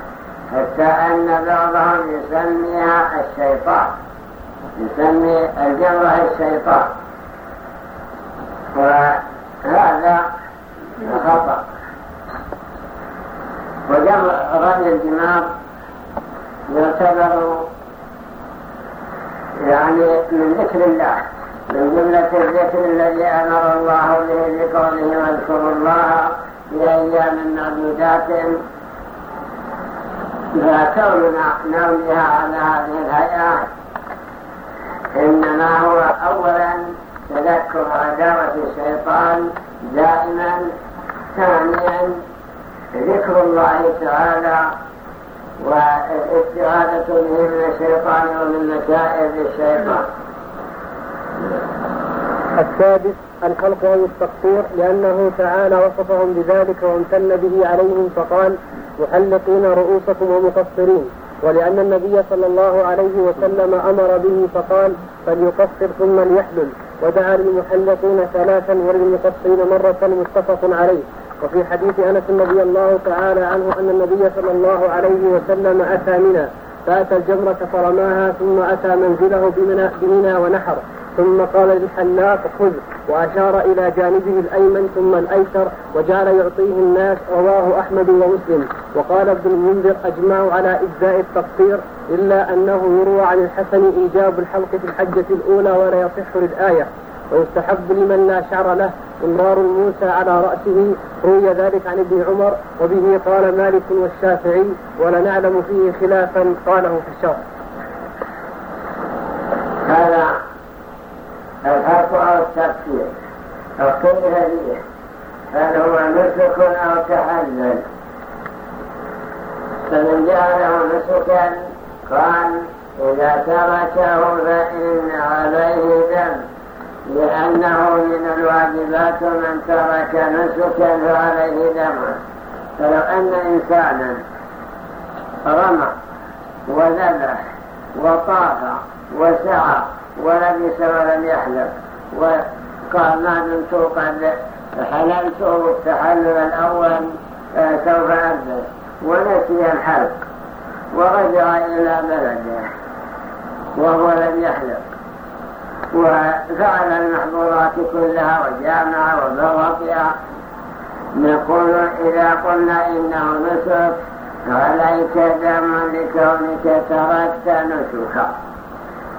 حتى أن بعضهم يسميها الشيطان يسمي الجمرة الشيطان. وهذا خطأ. وجمع رمي الدماغ يعتبر يعني من ذكر الله من جملة الذكر الذي أمر الله به بقوله واذكروا الله في أيام معدودات فكوننا نرميها على هذه الهيئة. إنما هو أولا تذكر عداوة الشيطان دائما. ثانيا ذكر الله تعالى والاستعاذة به من الشيطان ومن مشائر الشيطان. السادس الخلق أو التقصير لأنه تعالى وصفهم بذلك وامتن به عليهم فقال محلقين رؤوسكم ومقصرين. ولأن النبي صلى الله عليه وسلم أمر به فقال فليقصر ثم ليحلل. ودعا للمحلقين ثلاثا وللمقصرين مرة متفق عليه. وفي حديث أنس رضي الله تعالى عنه أن النبي صلى الله عليه وسلم أتى منى فأتى الجمرة فرماها ثم أتى منزله بمنى ونحر. ثم قال للحلاق خذ وأشار إلى جانبه الأيمن ثم الأيسر وجعل يعطيه الناس رواه أحمد ومسلم. وقال ابن المنذر أجمعوا على إجزاء التقصير إلا أنه يروى عن الحسن إيجاب الحلق في الحجة الأولى ولا يصح للآية. ويستحب لمن لا شعر له انظار الموسى على رأسه روي ذلك عن ابن عمر وبه قال مالك والشافعي ولا نعلم فيه خلافا قاله في الشرح. هذا الحق أو التفسير اختلف فيه هل هو نسك أو تحلل فمن جعله نسكا قال إذا تركه فإن عليه دم لأنه من الواجبات من ترك نسكا فعليه دم فلو أن إنسانا رمى وذبح وطاف وسعى ولبس ولم يحلف. وقال ما دمت قد حللت التحلل الأول سوف ألبس ونسي الحلق. ورجع إلى بلده. وهو لم يحلف وفعل المحظورات كلها وجامع فيها نقول إذا قلنا إنه نسك عليك دم لكونك تركت نسكا.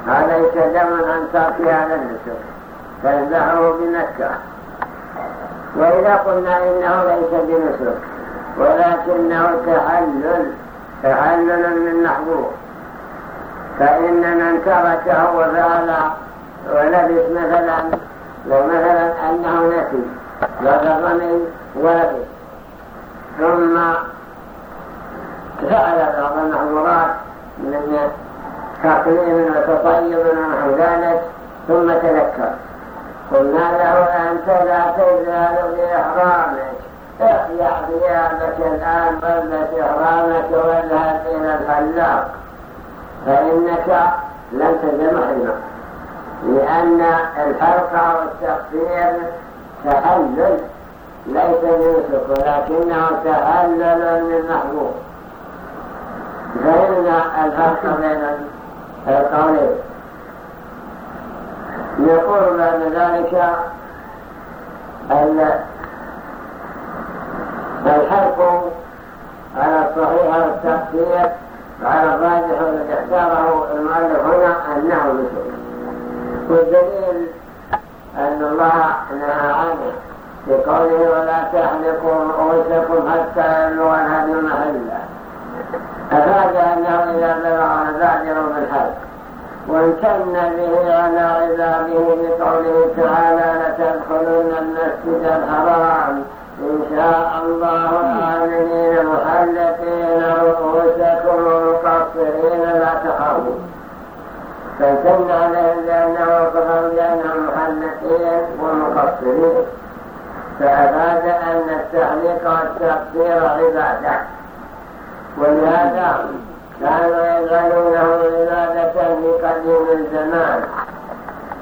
عليك دم أن تأتي على النسك فاذبحه بمكة. وإذا قلنا إنه ليس بنسك ولكنه تحلل تحلل من محظور فإن من تركه وفعل ولبس مثلا لو مثلا أنه نسي لغرني ولبس. ثم فعل بعض المحظورات من تقليم وتطيب ونحو ذلك ثم تذكر. قلنا له أنت لا تزال بإحرامك. احيا ثيابك الآن والبس إحرامك واذهب إلى الحلاق فإنك لن محرما لأن الحلقة والتقصير تحلل ليس يوسف ولكنه تحلل من محبوب. فإن الفرق بين القولين يقول بعد ذلك أن الحلق على الصحيح والتقصير وعلى الراجح الذي اختاره المؤلف هنا أنه مثل. والدليل أن الله نهى عنه بقوله ولا تحلقوا رؤوسكم حتى يبلغ الهدي محله أفاد أنه إذا بلغ البادر بالحلق وامتن به على عباده بقوله تعالى لتدخلن المسجد الحرام. إن شاء الله آمنين محلقين رؤوسكم مقصرين لا تخافوا. فالتن عليهم لأنه كفر لأنهم محلقين ومقصرين فأفاد أن التحليق والتقصير عبادة. ولهذا كانوا يجعلونه عبادة في قديم الزمان.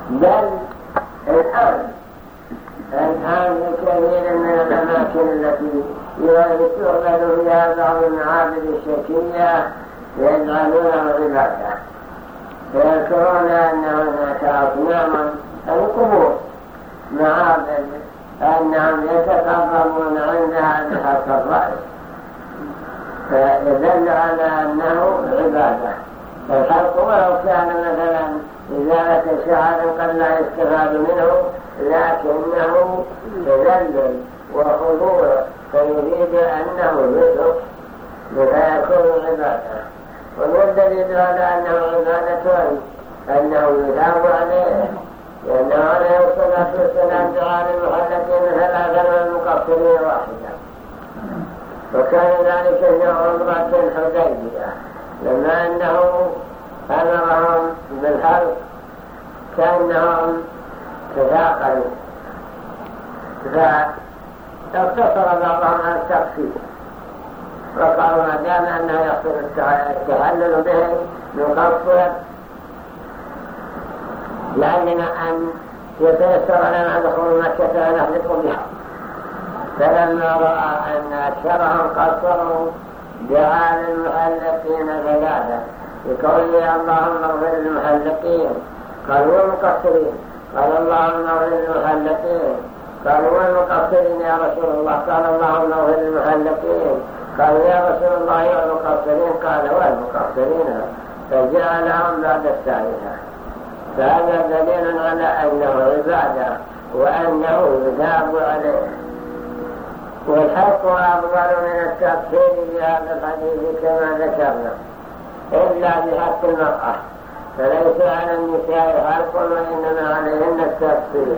بل الآن الآن كثير من الأماكن التي يستغل فيها بعض المعابد الشكية يجعلونه عبادة فيذكرون أن هناك أصناما القبور معابد أنهم يتقربون عندها بحق الرأي. فيدل على أنه عبادة. فالحلق ولو كان مثلا إزالة شعر قد لا يستفاد منه لكنه تذلل وخضوع فيريد أنه يسرق فيكون عبادة. والدليل على أنه عبادة أنه يثاب عليه لأنه عليه الصلاة والسلام جعل المحلقين ثلاثا والمقصرين واحدا. وكان ذلك في عمرة الحديبية لما أنه أمرهم بالحرب كأنهم تثاقلوا فاقتصر بعضهم على التخفيف وقالوا ما دام أنه يحصل التهلل به نقصر لعلنا أن يتيسر لنا دخول مكة فنحلق بها. فلما رأى أن أكثرهم قصروا دعا للمحلقين ثلاثة بقوله اللهم اغفر للمحلقين قالوا والمقصرين قال اللهم اغفر للمحلقين قالوا والمقصرين يا رسول الله؟ قال اللهم اغفر للمحلقين قالوا يا رسول الله والمقصرين قال والمقصرين فجعلهم بعد الثالثة فهذا دليل على أنه عبادة وأنه يثاب عليه. والحق أفضل من التفسير بهذا الحديث كما ذكرنا. إلا بحق المرأة. فليس على النساء حق وإنما عليهن التفسير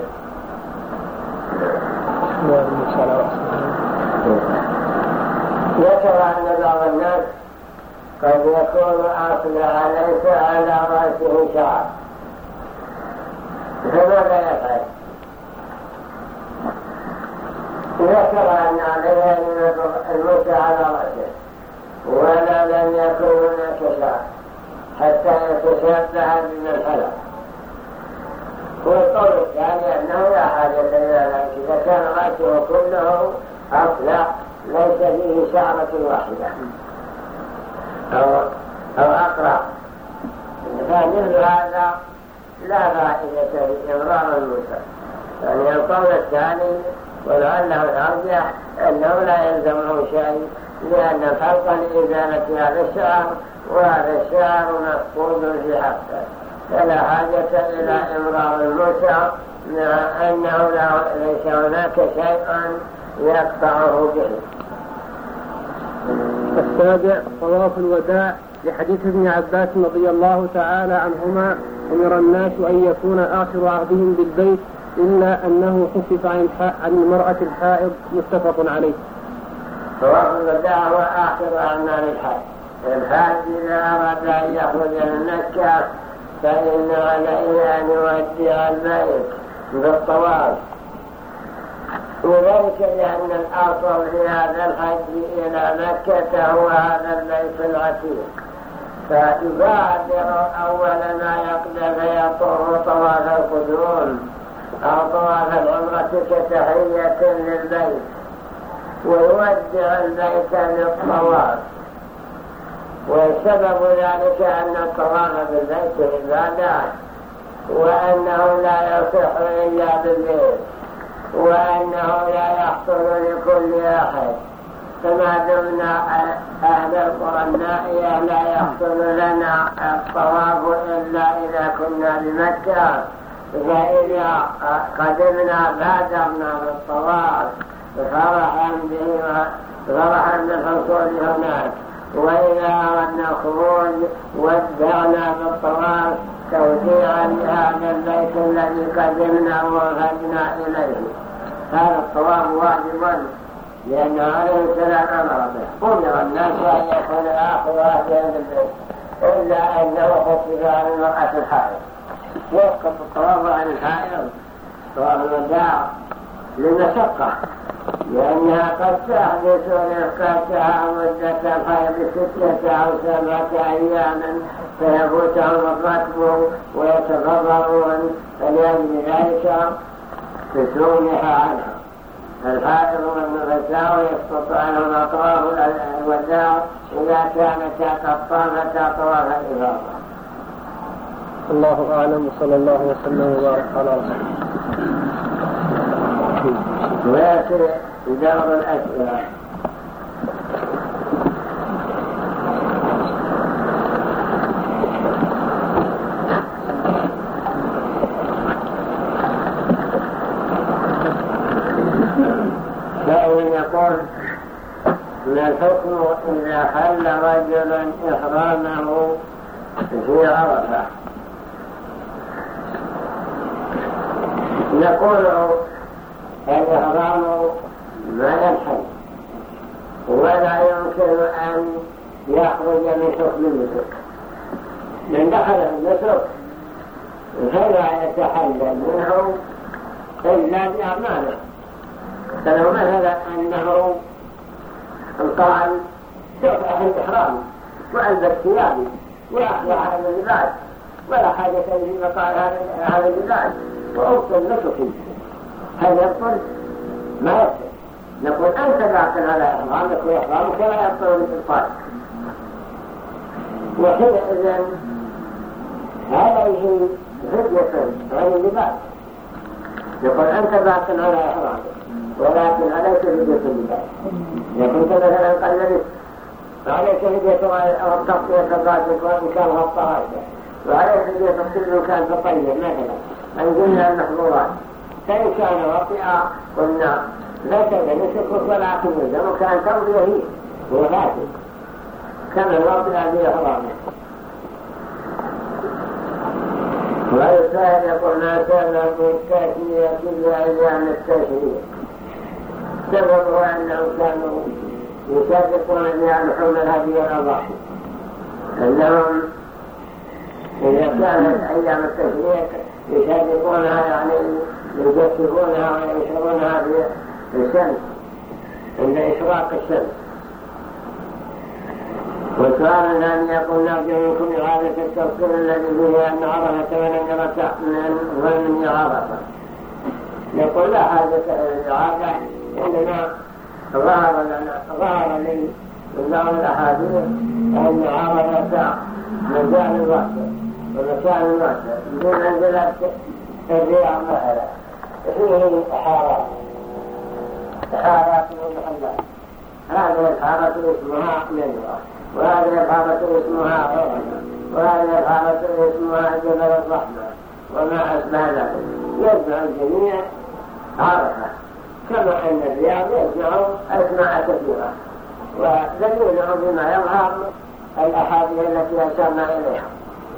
ذكر أن بعض الناس قد يكون أصلع ليس على رأسه شعر. فماذا يفعل؟ ذكر أن عليه الموت على رأسه. ولا لم يكن هناك شعر حتى يتشبه من الحلق والقول الثاني أنه لا حاجة إلى ذلك. إذا كان رأسه كله أصلع ليس فيه شعرة واحدة. أو, أو أقرأ فمثل هذا لا فائدة في إمرار الموسى يعني القول الثاني ولعله الأرجح أنه لا يلزمه شيء لأن الخلق لإزالة هذا الشعر وهذا الشعر مفقود في حقه. فلا حاجة إلى إمرار الموسى مع أنه ليس هناك شيء يقطعه به. السابع طواف الوداع لحديث ابن عباس رضي الله تعالى عنهما أمر الناس أن يكون آخر عهدهم بالبيت إلا أنه خفف عن, عن المرأة الحائض متفق عليه. طواف الوداع هو آخر أعمال الحج الحاج إذا أراد أن يخرج من مكة فإن عليه أن يودع البيت بالطواف وذلك لأن الأصل في هذا الحج إلى مكة هو هذا البيت العتيق. فيبادر أول ما يقدم فيطوف طواف القدوم. أو طواف العمرة كتحية للبيت ويودع البيت للطواف. وسبب ذلك أن الطواف بالبيت عبادة وأنه لا يصح إلا بالبيت وأنه لا يحصل لكل أحد. فما دمنا أهل القرى النائية لا يحصل لنا الطواف إلا إذا كنا بمكة. فإذا قدمنا بادرنا بالطواف فرحا به فرحا بالحصول هناك. وإذا أردنا الخروج ودعنا بالطواف توديعا لهذا البيت الذي قدمنا ووفدنا إليه. هذا الطواف واجب لأن عليه السلام أمر به. أمر الناس أن يكون آخر أهلهم بالبيت إلا أنه خفف عن المرأة الحائض. يسقط الطواف عن الحائض. طواف الوداع للمشقة لأنها قد تحدث لإفقاتها مدة الحيض ستة أو سبعة أيام فيفوتهم الركب ويتضررون فلأجل ذلك تسونح عنها. الحائض والنفساء يسقط عنهم أطراف الوداع إذا كانتا قد طافتا طواف الإفاضة الله أعلم وصلى الله وسلم وبارك على رسوله ويأتي دار الأسئلة. يقول ما الحكم إذا حل رجل إحرامه في عرفة. نقول الإحرام ما ينحل ولا يمكن أن يخرج من حكم النسك من دخل في النسك فلا يتحلل منه إلا بأعماله. فلو مثلا أنه قال سوف أهل الإحرام وألبس ثيابي وأخلع هذا اللباس ولا حاجة لي مقال هذا اللباس وأوصل نسكي هل يبطل؟ ما يبطل نقول أنت باطل على إحرامك وإحرامك لا يبطل بالإبطال وحينئذ عليه فدية عن اللباس يقول أنت باطل على إحرامك ولكن عليك فدية اللباس يكون مثلا قد لبست فعليك فدية أو التغطية الراجل وإن كان غطى وعليك فدية السر كان تطيب مثلا أنزلنا المحظورات فإن كان وطئا قلنا لا تدنسك ولكن يلزمك أن تمضي هي هو فاسد. كما الوطئ بإحرامه يقول ما كان بالتأثير كل أيام التشريع سببه أنهم كانوا يصدقون بها لحوم الهدي والأضاحي أنهم إذا كانت أيام التشريع يصدقونها يعني يجسرونها وينشرونها بالشمس عند إشراق الشمس. وسؤال أن يقول نرجو منكم إعادة التفسير الذي به أن عرفة ولم يرى من ظلم عرفة نقول لا حاجة للإعادة إننا ظهر لنا ظهر لي من بعض الأحاديث أن عرفة مجال الواسع ومكان الواسع بمنزلة الرياض مثلا فيه حارات حارات المحلات هذه الحارة اسمها منوى وهذه الحارة اسمها عرفة وهذه الحارة اسمها جبل الرحمة. وما أشبه ذلك. يجمع الجميع عرفة. كما أن الرياض يجمع أسماء كثيرة. ودليلهم بما يظهر الأحاديث التي أشرنا إليها.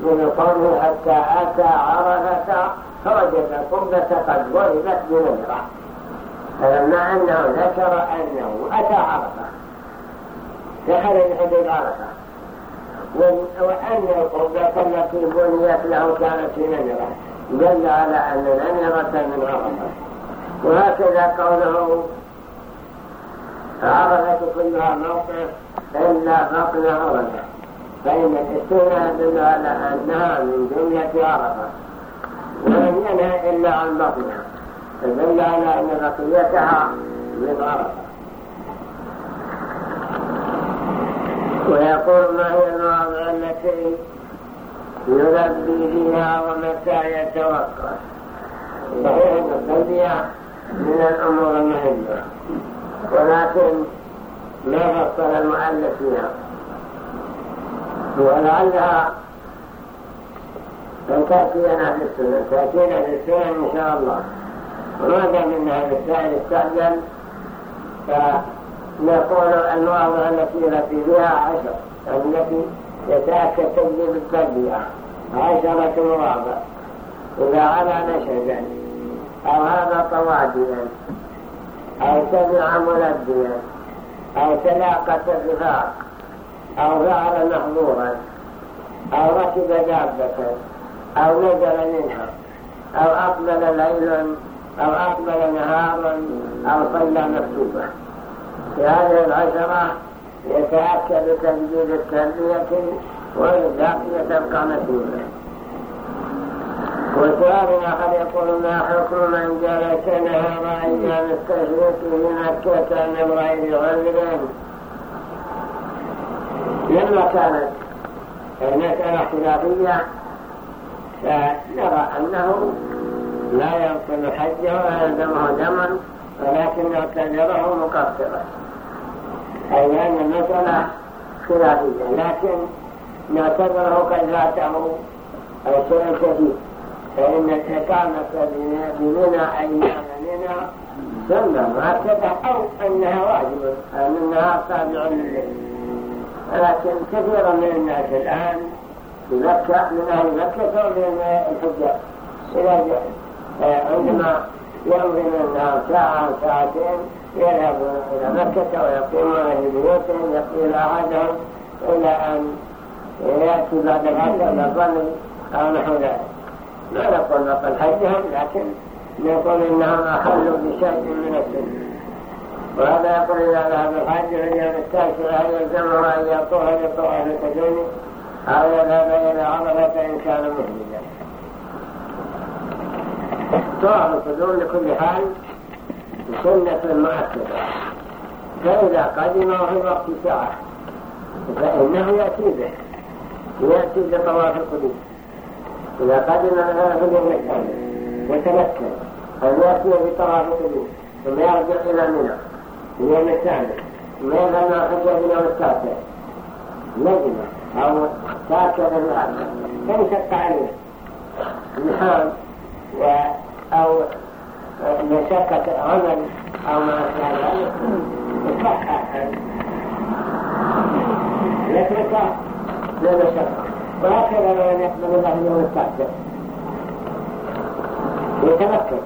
من قوله حتى أتى عرفة فوجد القبة قد ضربت بنجرة فلما أنه ذكر أنه أتى عرفة دخل الحدود عرفة. وأن القبة التي بنيت له كانت في نجرة دل على أن نجرة من عرفة. وهكذا قوله عرفة كلها موقف إلا بطن عرفة فإن الاستثناء يدل على أنها من جملة عرفة. ولم ينهى إلا عن بطنها. فدل على أن بقيتها من عرفة. ويقول ما هي المواضع التي يلبي فيها ومتى يتوقف صحيح أن التلبية من الأمور المهمة. ولكن ما فصل المؤلف فيها؟ ولعلها أن تأتينا في السنة تأتينا في السنة إن شاء الله. وما دام أن هذا السائل استعجل فنقول المواضع التي التي بها عشر التي يتأكد تجلب التربية. عشرة مواضع إذا على نشدا أو هذا طواديا أو سمع ملبيا أو تلاقت الرفاق أو فعل محظورا أو ركب دابة أو نزل منها أو أقبل ليلا أو أقبل نهارا أو صلى مكتوبة في هذه العشرة يتأكد تنجيل التربية والباقية تبقى مسؤولة وسؤال آخر يقول ما حكم من جلس نهار أيام التشريك في مكة من غير عذر لما كانت المسألة خلافية فنرى أنه لا يبطل حجه ويلزمه دما ولكن نعتبره مقصرا أي أن المسألة خلافية لكن نعتبره قد فاته شيء كثير فإن الإقامة بمنى أيام منى سنة مؤكدة أو أنها واجبة أو أنها تابع للعلم ولكن كثيرا من الناس الآن مكة من أهل مكة ومن الحجاج إذا عندما يمضي من النهار ساعة أو ساعتين يذهبون إلى مكة ويقيمون في بيوتهم يقيل أحدهم إلى أن يأتي بعد العشاء إلى الظن أو نحو ذلك. ما نقول بطل حجهم لكن نقول إنهم أحلوا بشيء من السنة وهذا يقول إذا ذهب الحج في اليوم التاسع هل يلزمه أن يطوف بطواف القدوم أو يذهب إلى عرفة إن كان مهملا طواف القدوم لكل حال سنة مؤكدة فإذا قدم في وقت ساعة فإنه يأتي به يأتي بطواف القدوم إذا قدم مثلا في اليوم وتمكن أن يأتي بطواف القدوم ثم يرجع إلى منى. الثاني ثم يذهب مع حجة في اليوم التاسع ندم أو ساكن الآخر فانشق عليه؟ الحال أو مشقة عمل أو ما أشبه ذلك يصح يترك للمشقة وهكذا لو يقبل الله اليوم التاسع يتمكن.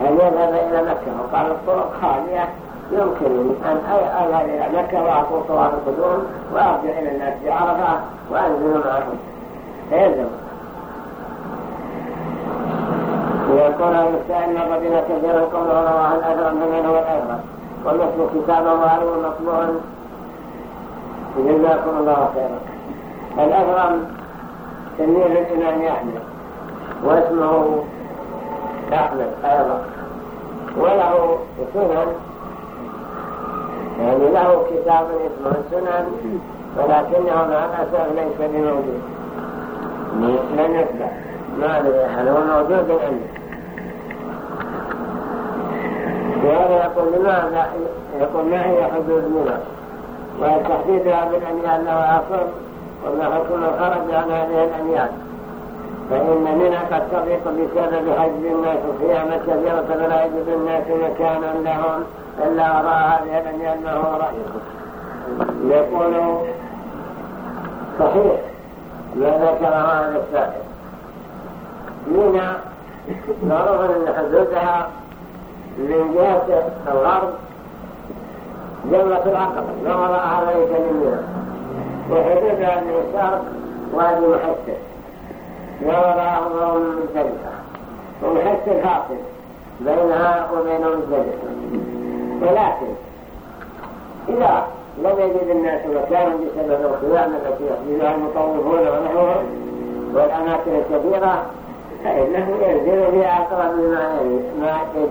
أن يذهب إلى مكة. وقال الطرق خالية. يمكنني أن أذهب إلى مكة وأقول طواف القدوم وأرجع إلى الناس في عرفة وأنزل معهم فيلزم ويقول المستعين مر بنا كثيرا قوله رواه الأثر من هو الأثر ومثل كتاب الله مطبوع جزاكم الله خيرا الأثرم تنمير الإمام أحمد واسمه أحمد أيضا وله سنن يعني له كتاب اسمه سنن ولكنه مع الأسف ليس بموجود لم يتبع ما هل هو موجود عنده وهذا يقول لماذا يقول ما هي حدود منى وتحديدها بالأنيان له أصل وما حكم خرج عن هذه الأنيان فإن منى قد تضيق بسبب حجب الناس فيها كثيرة فلا يجد الناس مكانا لهم إلا وراء هذه هو رأيه. يقول صحيح ما ذكر هذا السائل منى معروف أن حدودها من جهة الغرب جملة العقبة ما وراءها ليس من منى وحدودها من الشرق وادي محسن. ما وراءه من مزدلفة ومحسن فاصل بينها وبين مزدلفة ولكن إذا لم يجد الناس مكانا بسبب الخيام التي يحملها المطوفون ونحوهم والأماكن الكبيرة فإنه ينزل في أقرب ما يجد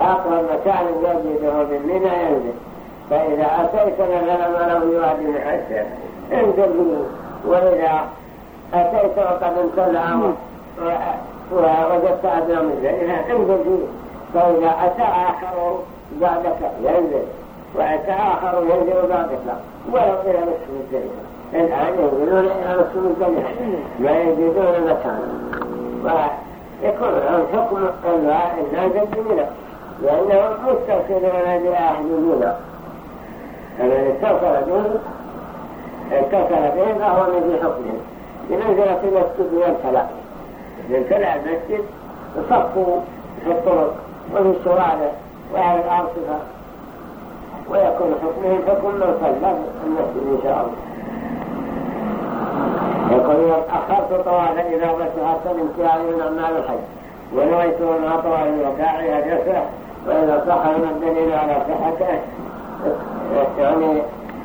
أقرب مكان يجده من منى ينزل فإذا أتيت مثلا ولو يوادي محسن انزل به وإذا أتيت وقد انتل أمر ووجدت أدنى من انزل فيه فإذا أتى آخر بعدك ينزل. وأتى آخر ينزل بعدك ولو إلى نصف الجنة الآن ينزلون إلى نصف الجنة ما يجدون مكانا. ويكون لهم حكم النازل بمنى لأنهم مستوصلون لأهل منى الذي استوصل بهم اتصل بهم فهو من في حكمهم بمنزلة المسجد ينفلع ينفلع المسجد صفوا في الطرق. وفي الشوارع وعلى الأرض ويكون حكمه حكم من صلى المسجد إن شاء الله. يقول أخرت طواف الإضافة حتى الانتهاء من أعمال الحج. ونويت من طواف الوداع يصح وإذا صح من الدليل على صحته. يعني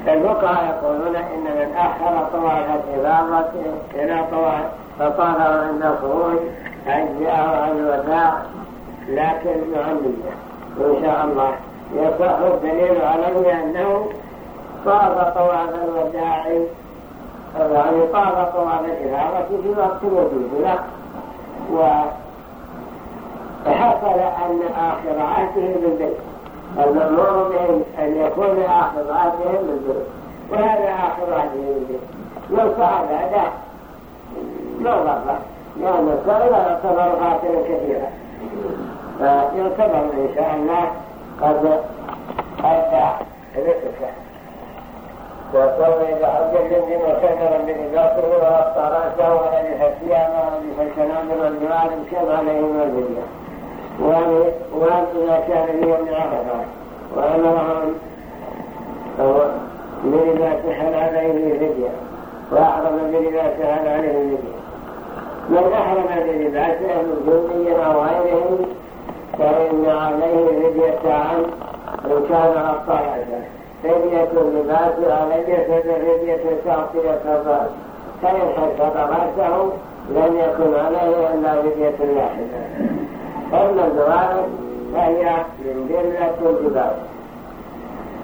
الفقهاء يقولون إن من أخر طواف الإضافة إلى طواف فطال عند الخروج أجزاءه عن الوداع لكن مع النية إن شاء الله. يصح الدليل عليه أنه طاف طواف الوداع. يعني طاف طواف الإفاضة في وقت وجود له وحصل أن آخر عهده بالبيت المأمور به أن يكون آخر عهده بالبيت وهذا آخر عهده بالبيت لو فعل هذا ما ضر لأن السائل يعتبر خاطرا كثيرا. فيعتبر إن شاء الله قد أدى وصلى إلى حج الجند وكثر بإضافه وغطى رأسه ولبس الثياب ولبس الكنان والجوال كما عليه من الدنيا وأن إذا كان في يوم عرفة وأمرهم بلباس حل عليه فدية وأحرم بلباس حل عليه فدية من أحرم بلباسه من جندي أو غيره فإن عليه فدية عن إن كان الطائفة فدية اللباس عليه فدية تغطية الرأس فإن حسب رأسه لم يكن عليه إلا فدية واحدة. أما الزوارق فهي من جلة الجبال.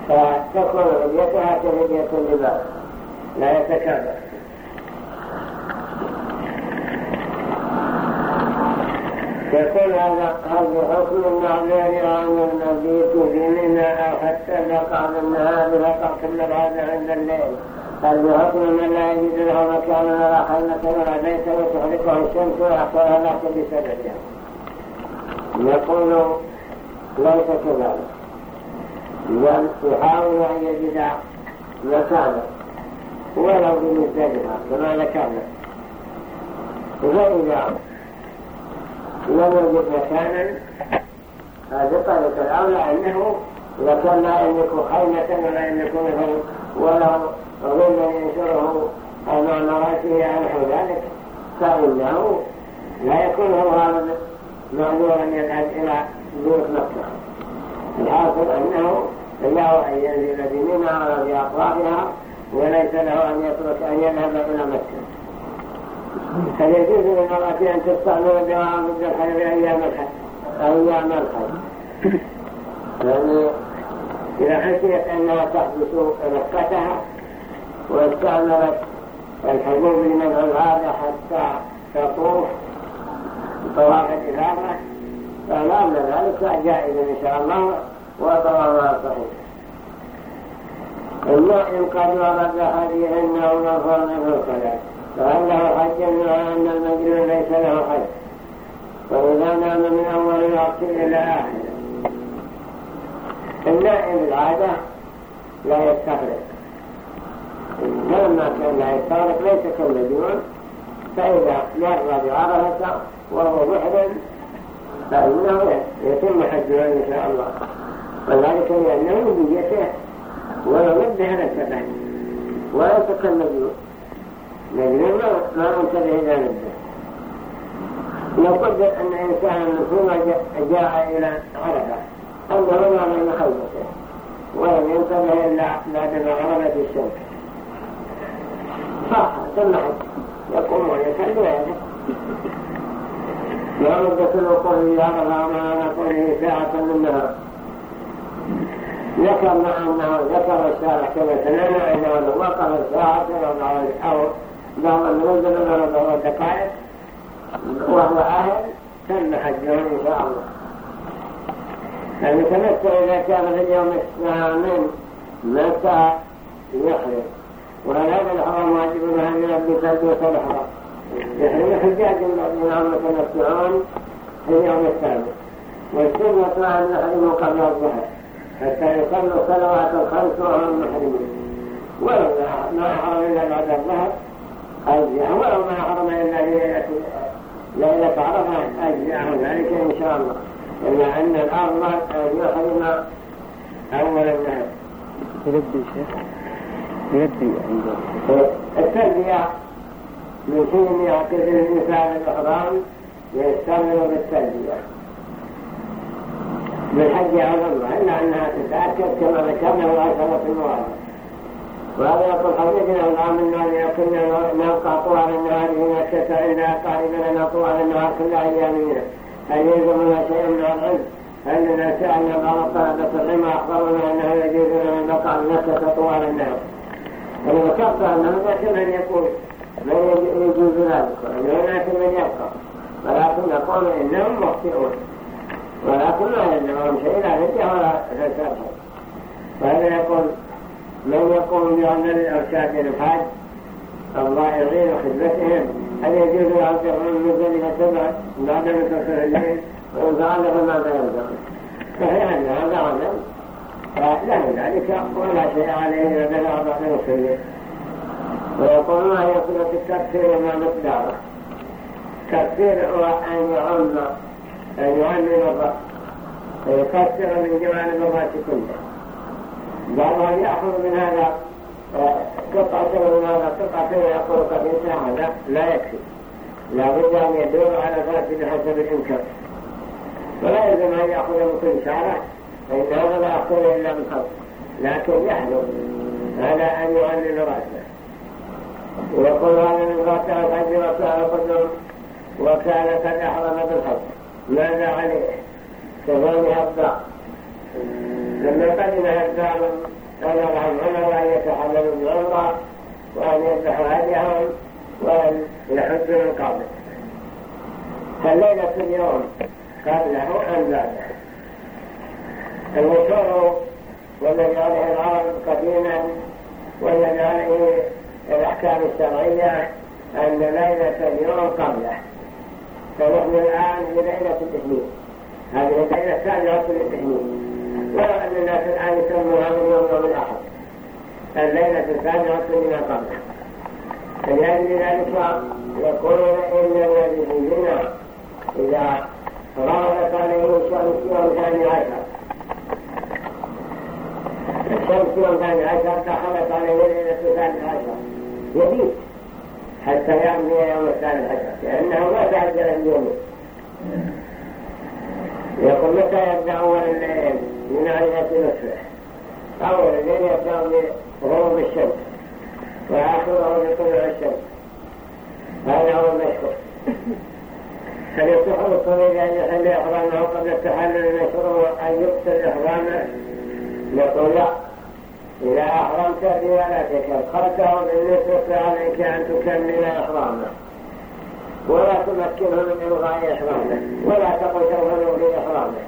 فتكون فديتها كفدية اللباس لا يتكرر. يقول هذا هذا حكم المعذور عن في منى أو حتى بقى النهار فقط ثم هذا عند الليل. هذا حكم من لا يجد له مكان ولا خلة ولا بيت وتحرقه الشمس ويحصل لك بسببها يقول ليس كذلك. بل يحاول أن يجد مكانا ولو بمزدلفة كما ذكرنا. فإذا لم يجد مكانا هذا طريق الأولى أنه لكان لا يملك خيمة ولا يملك مثلا ولا ظل ينشره أمام رأسه أو نحو ذلك. فإنه لا يكون هو هذا معذورا يذهب إلى بيوت مكة. الحاصل أنه له أن ينزل بمنى ولا أطرافها وليس له أن يترك أن يذهب إلى مكة. هل يجوز للمرأة أن تستعمل دوام الدخل في أيام الحج أيام الحج يعني إذا حسيت أنها تحدث رفقتها واستعملت الحبوب لمنع الغابة حتى تطوف طواف الإفاضة فلا من ذلك جائز إن شاء الله وطوافها صحيح إن قد ورد هديهن أو نفرن في الصلاة فهل له حج مع أن المجنون ليس له حج فإذا نام من أول الوقت إلى آخره النائم العادة لا يستغرق لما كان لا يستغرق ليس كالمجنون فإذا مر بعرفة وهو محرم فإنه يتم حجه إن شاء الله. وذلك لأنه بيته ولو نبه نفسه وليس كالمجنون مجنون ما منتبه إلى نفسه نقدر أن إنسانا ثم جاء إلى عرفة أنه ما من خلقته ولم ينتبه إلا بعد ما غربت الشمس صح ثم يقوم لا مدة الوقوف إلى عرفة وما نقوله ساعة من النهار. ذكرنا أنه ذكر الشارع كما سنعنا أنه وقف الساعة أو المنزل من بعض الدقائق وهو أهل تم حجه إن شاء الله. المتمتع إذا كان في اليوم الثامن متى يحرم وهذا الحرام واجب أن يلبس البيت الحرام. يحرم حجاج الذين هم يتمتعون في اليوم الثامن. والسنة أن يحرموا قبل الظهر. حتى يصلوا صلوات الخمس وهم محرمين ولو ما أحرم إلا بعد الظهر أجزعه ولو ما حرم إلا ليلة ليلة عرفة أجزعه ذلك إن شاء الله. إلا أن الأرض يحرم أول النهر يلبي شيخ. يلبي عنده التلبية من حين يعتزل الإنسان الإحرام يستمر بالتلبية بالحج على الله. إلا أنها تتأكد كما ذكرنا والعشرة المواضع وهذا يقول حديثنا الآن من أن يكون نبقى طوال النهار في مكة إلا قائمنا طوال النهار كل أيامنا هل يلزمنا شيء من العلم؟ أننا سألنا بعض الطلبة العلم؟ أخبرنا أنه يجوز لنا من بقاء مكة طوال النهار. أنا ذكرت أنه لكن من يقول من يجوز ذلك وأنه لكن من يبقى ولكن نقول إنهم مخطئون. ولكن لا يلزمهم شيء لا نجح ولا فلسفة وهذا يقول من يقوم بأن الأرشاد الحاج الضائعين وخدمتهم هل يجوز أن تكون المزدلفة بعد بعد منتصف الليل ويزعل فماذا يلزم فهي أن هذا عدم له ذلك ولا شيء عليه لدى بعض المسلمين ويقول ما هي صلة التكفير وما مقداره التكفير هو أن يعم أن يعمل الرأس ويكسر من جمال الرأس كله. بعضهم يأخذ من هذا قطعة من هذا قطعة يقول قد هذا لا يكفي. لا بد أن يدور على ذات بحسب الإمكان. ولا يلزم أن يأخذ من كل شعرة فإن هذا لا يأخذ إلا من خلق. لكن يحلو على أن يعلل رأسه. ويقول هذا من غطى الحج وكان قدر وكان قد أحرم بالحج ماذا عليه؟ كمان يبدأ لما قدم هزام أمر عمر أن يتحللوا بالعمرة وأن يذبحوا هديهم وأن يحجوا من قبل فالليلة اليوم قبله أن بعده؟ المشهور والذي عليه العرب قديما والذي عليه الأحكام الشرعية أن ليلة اليوم قبله. فنحن الآن في ليلة الاثنين هذه الليلة السابعة الاثنين ولو أن الناس الآن يسموها من يوم يوم الأحد. الليلة السابعة لما قبله فلأجل ذلك يقولون إن الذي الزنا إذا غربت عليه الشمس يوم ثاني عشر. الشمس يوم ثاني عشر دخلت عليه ليلة الثاني عشر. يبيت. حتى يمضي يوم الثاني عشر. لأنه ما تعجل اليوم يقول متى يبدأ أول الليل من عينة نصفه أول الليل يبدأ بغروب الشمس وآخره بطلوع الشمس هذا هو المشهور هل يصح للصغير أن يحل إحرامه قبل التحلل المشروع أن يقتل إحرامه نقول لا إذا أحرمت به ولا تكفرته بالنسبة عليك أن تكمل إحرامه. ولا تمكنه من إلغاء إحرامه. ولا تقل سوف نغني إحرامه.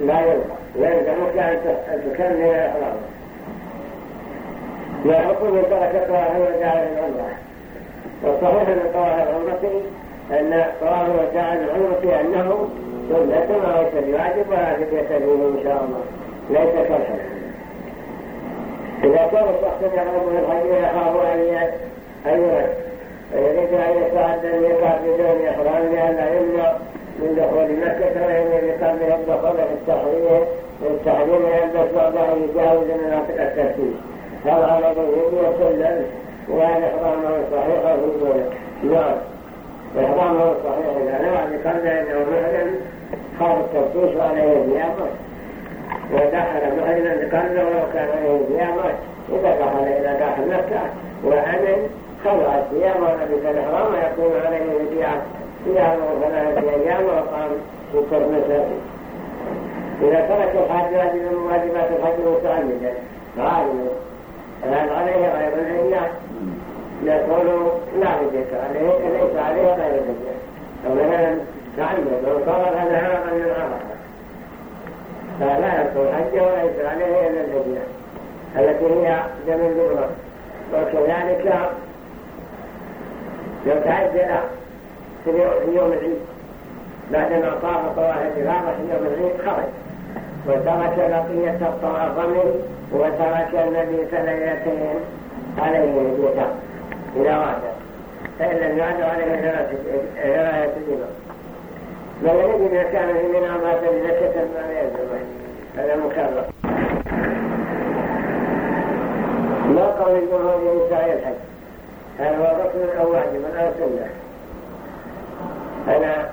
لا يلزم يلزمك أن تكمل إحرامه. لا حكم ترك طواف وجعل العمرة. والصحيح من طواف العمرة أن طواف وجعل العمرة أنه سنة وليس بواجب ولا فدية إن شاء الله. ليس كالحج إذا كان الشخص يغلب من الحج ويخاف أن يرد فيريد أن يتعدى الميقات بدون إحرام لأن يمنع من دخول مكة ويمنع بقلبه الدخول في التحريم التحريم يلبس بعضه يجاوز مناطق الترتيب هذا على الذي يسلم والإحرام صحيح في نعم إحرامه صحيح. إذا نوع بقلبه أنه محرم خاف التفتيش عليه الزيامة ودخل محرما بقلبه ولو كان عليه الزيامة إذا دخل إلى داخل مكة وأمن خلع الصيام ولبس الإحرام ويكون عليه رجيعة صيامه ثلاثة أيام وقام ستة مساجد إذا ترك الحج واجب من واجبات الحج متعمدا عالم هل عليه غير الأيام يقول لا رجية عليه ليس عليه غير الرجية أولا تعمد وصار نهارا من عرفة فلا يكون حج وليس عليه إلا الرجية التي هي دم الجبرة وكذلك لو تعجل في يوم العيد. بعدما طاف طواف الإفاضة في يوم العيد خرج. وترك بقية الطواف منه وترك النبي ثلاثتين عليه اليسار إلى واحد فإن لم يعد عليه ثلاثة جبل بل نجد كان في من أمات لزكاة ما يلزمه هذا مكرر. ما قول الجمهور لنساء الحج هل هو ركن أو واجب أو سنة. أنا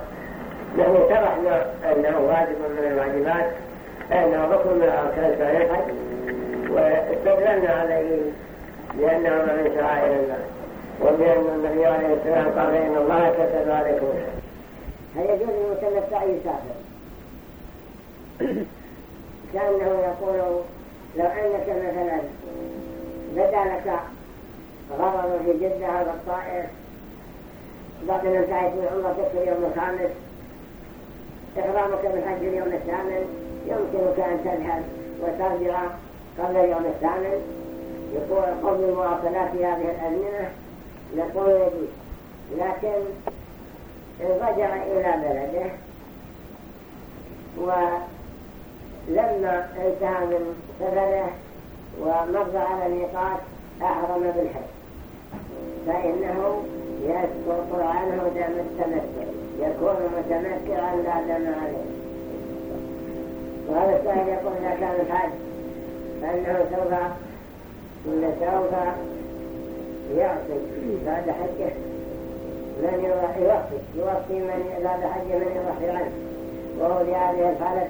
نحن شرحنا أنه واجب من الواجبات أنه ركن من أركان سائر الحج واستدللنا عليه لأنه من شعائر الله وبأن النبي عليه السلام قال إن الله كتب عليكم. هل يجوز للمتمتع يسافر كأنه يقول لو أنك مثلا بدا لك غرض في جدة أو الطائف بعد أن انتهيت من عمرتك في اليوم الخامس. إحرامك بالحج اليوم الثامن يمكنك أن تذهب وترجع قبل اليوم الثامن. يقول قبل المواصلات في هذه الأزمنة نقول يجوز لكن إن رجع إلى بلده. ولما انتهى من سفره ومر على الميقات أحرم بالحج. فإنه يسقط عنه دم التمتع يكون متمتعا لا دم عليه. وهذا السائل يقول كان الحج فإنه سوف سوف يعطي بعد حجه. من يوفي يوفي من بعد حجه من يضحي عنه. وهو في هذه الحالة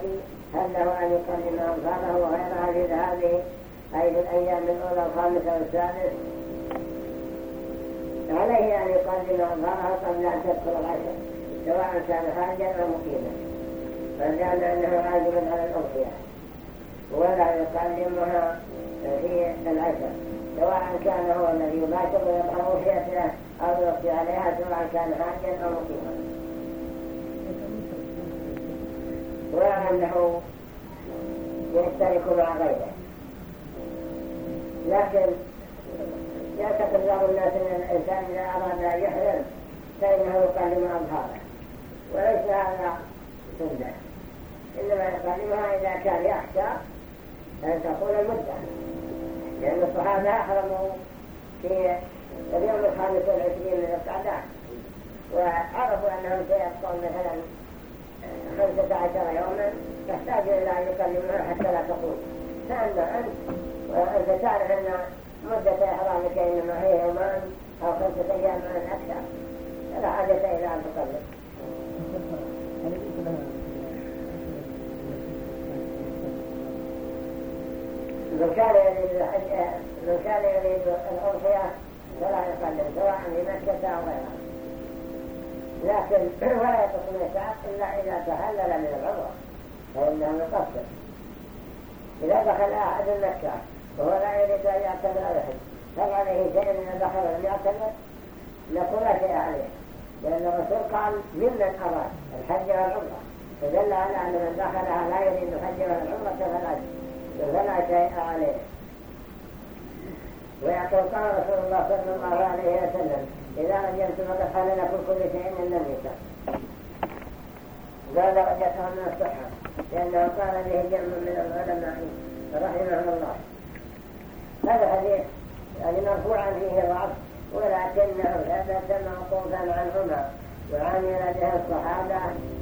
هل له أن يقدم أنصاره وغيرها في هذه أي في الأيام الأولى الخامسة والسادس عليه أن يقدم أنصاره قبل أن تدخل العشر سواء كان خارجا أو مقيما. فلأن أنه عاجب على الأضحية ولا يقدمها في العشر سواء كان هو الذي يباشر ويضع أضحيته أو يوصي عليها سواء كان حاجا أو مقيما. وأنه يشترك مع غيره. لكن يعتقد بعض الناس ان الإنسان إذا أراد أن يحرم فإنه يقدم أظهاره. وليس هذا سنة. إنما يقدمها إذا كان يخشى أن تكون المدة. لأن الصحابة أحرموا في اليوم الخامس والعشرين من القعدة. وعرفوا أنهم سيبقون مثلا خمسة عشر يوما تحتاج إلى أن يكلمها حتى لا تقول. فأما أنت وأنت تعرف أن مدة إحرامك إنما هي يومان أو خمسة أيام من أكثر فلا حاجة إلى أن تقلل من كان يريد الحج الأضحية فلا يقلل سواء في مكة أو غيرها لكن ولا يتصل النساء إلا إذا تهلل من العمرة فإنه يقصر إذا دخل أحد مكة وهو لا يريد أن يعتمر الحج هل عليه شيء من دخل ولم يعتمر نقول لا شيء عليه. لأن الرسول قال ممن أراد الحج والعمرة؟ فدل على أن من دخلها لا يريد الحج والعمرة فلا فلا شيء عليه. ويقول قال رسول الله صلى الله عليه وسلم إذا رجلتم فقد حل لكم كل شيء إلا النساء قال رجعتها من الصحة. لأنه قال به جمع من العلماء رحمه الله. هذا حديث يعني مرفوعا فيه ضعف ولكنه ثبت موقوفا عنهما. وعمل به الصحابة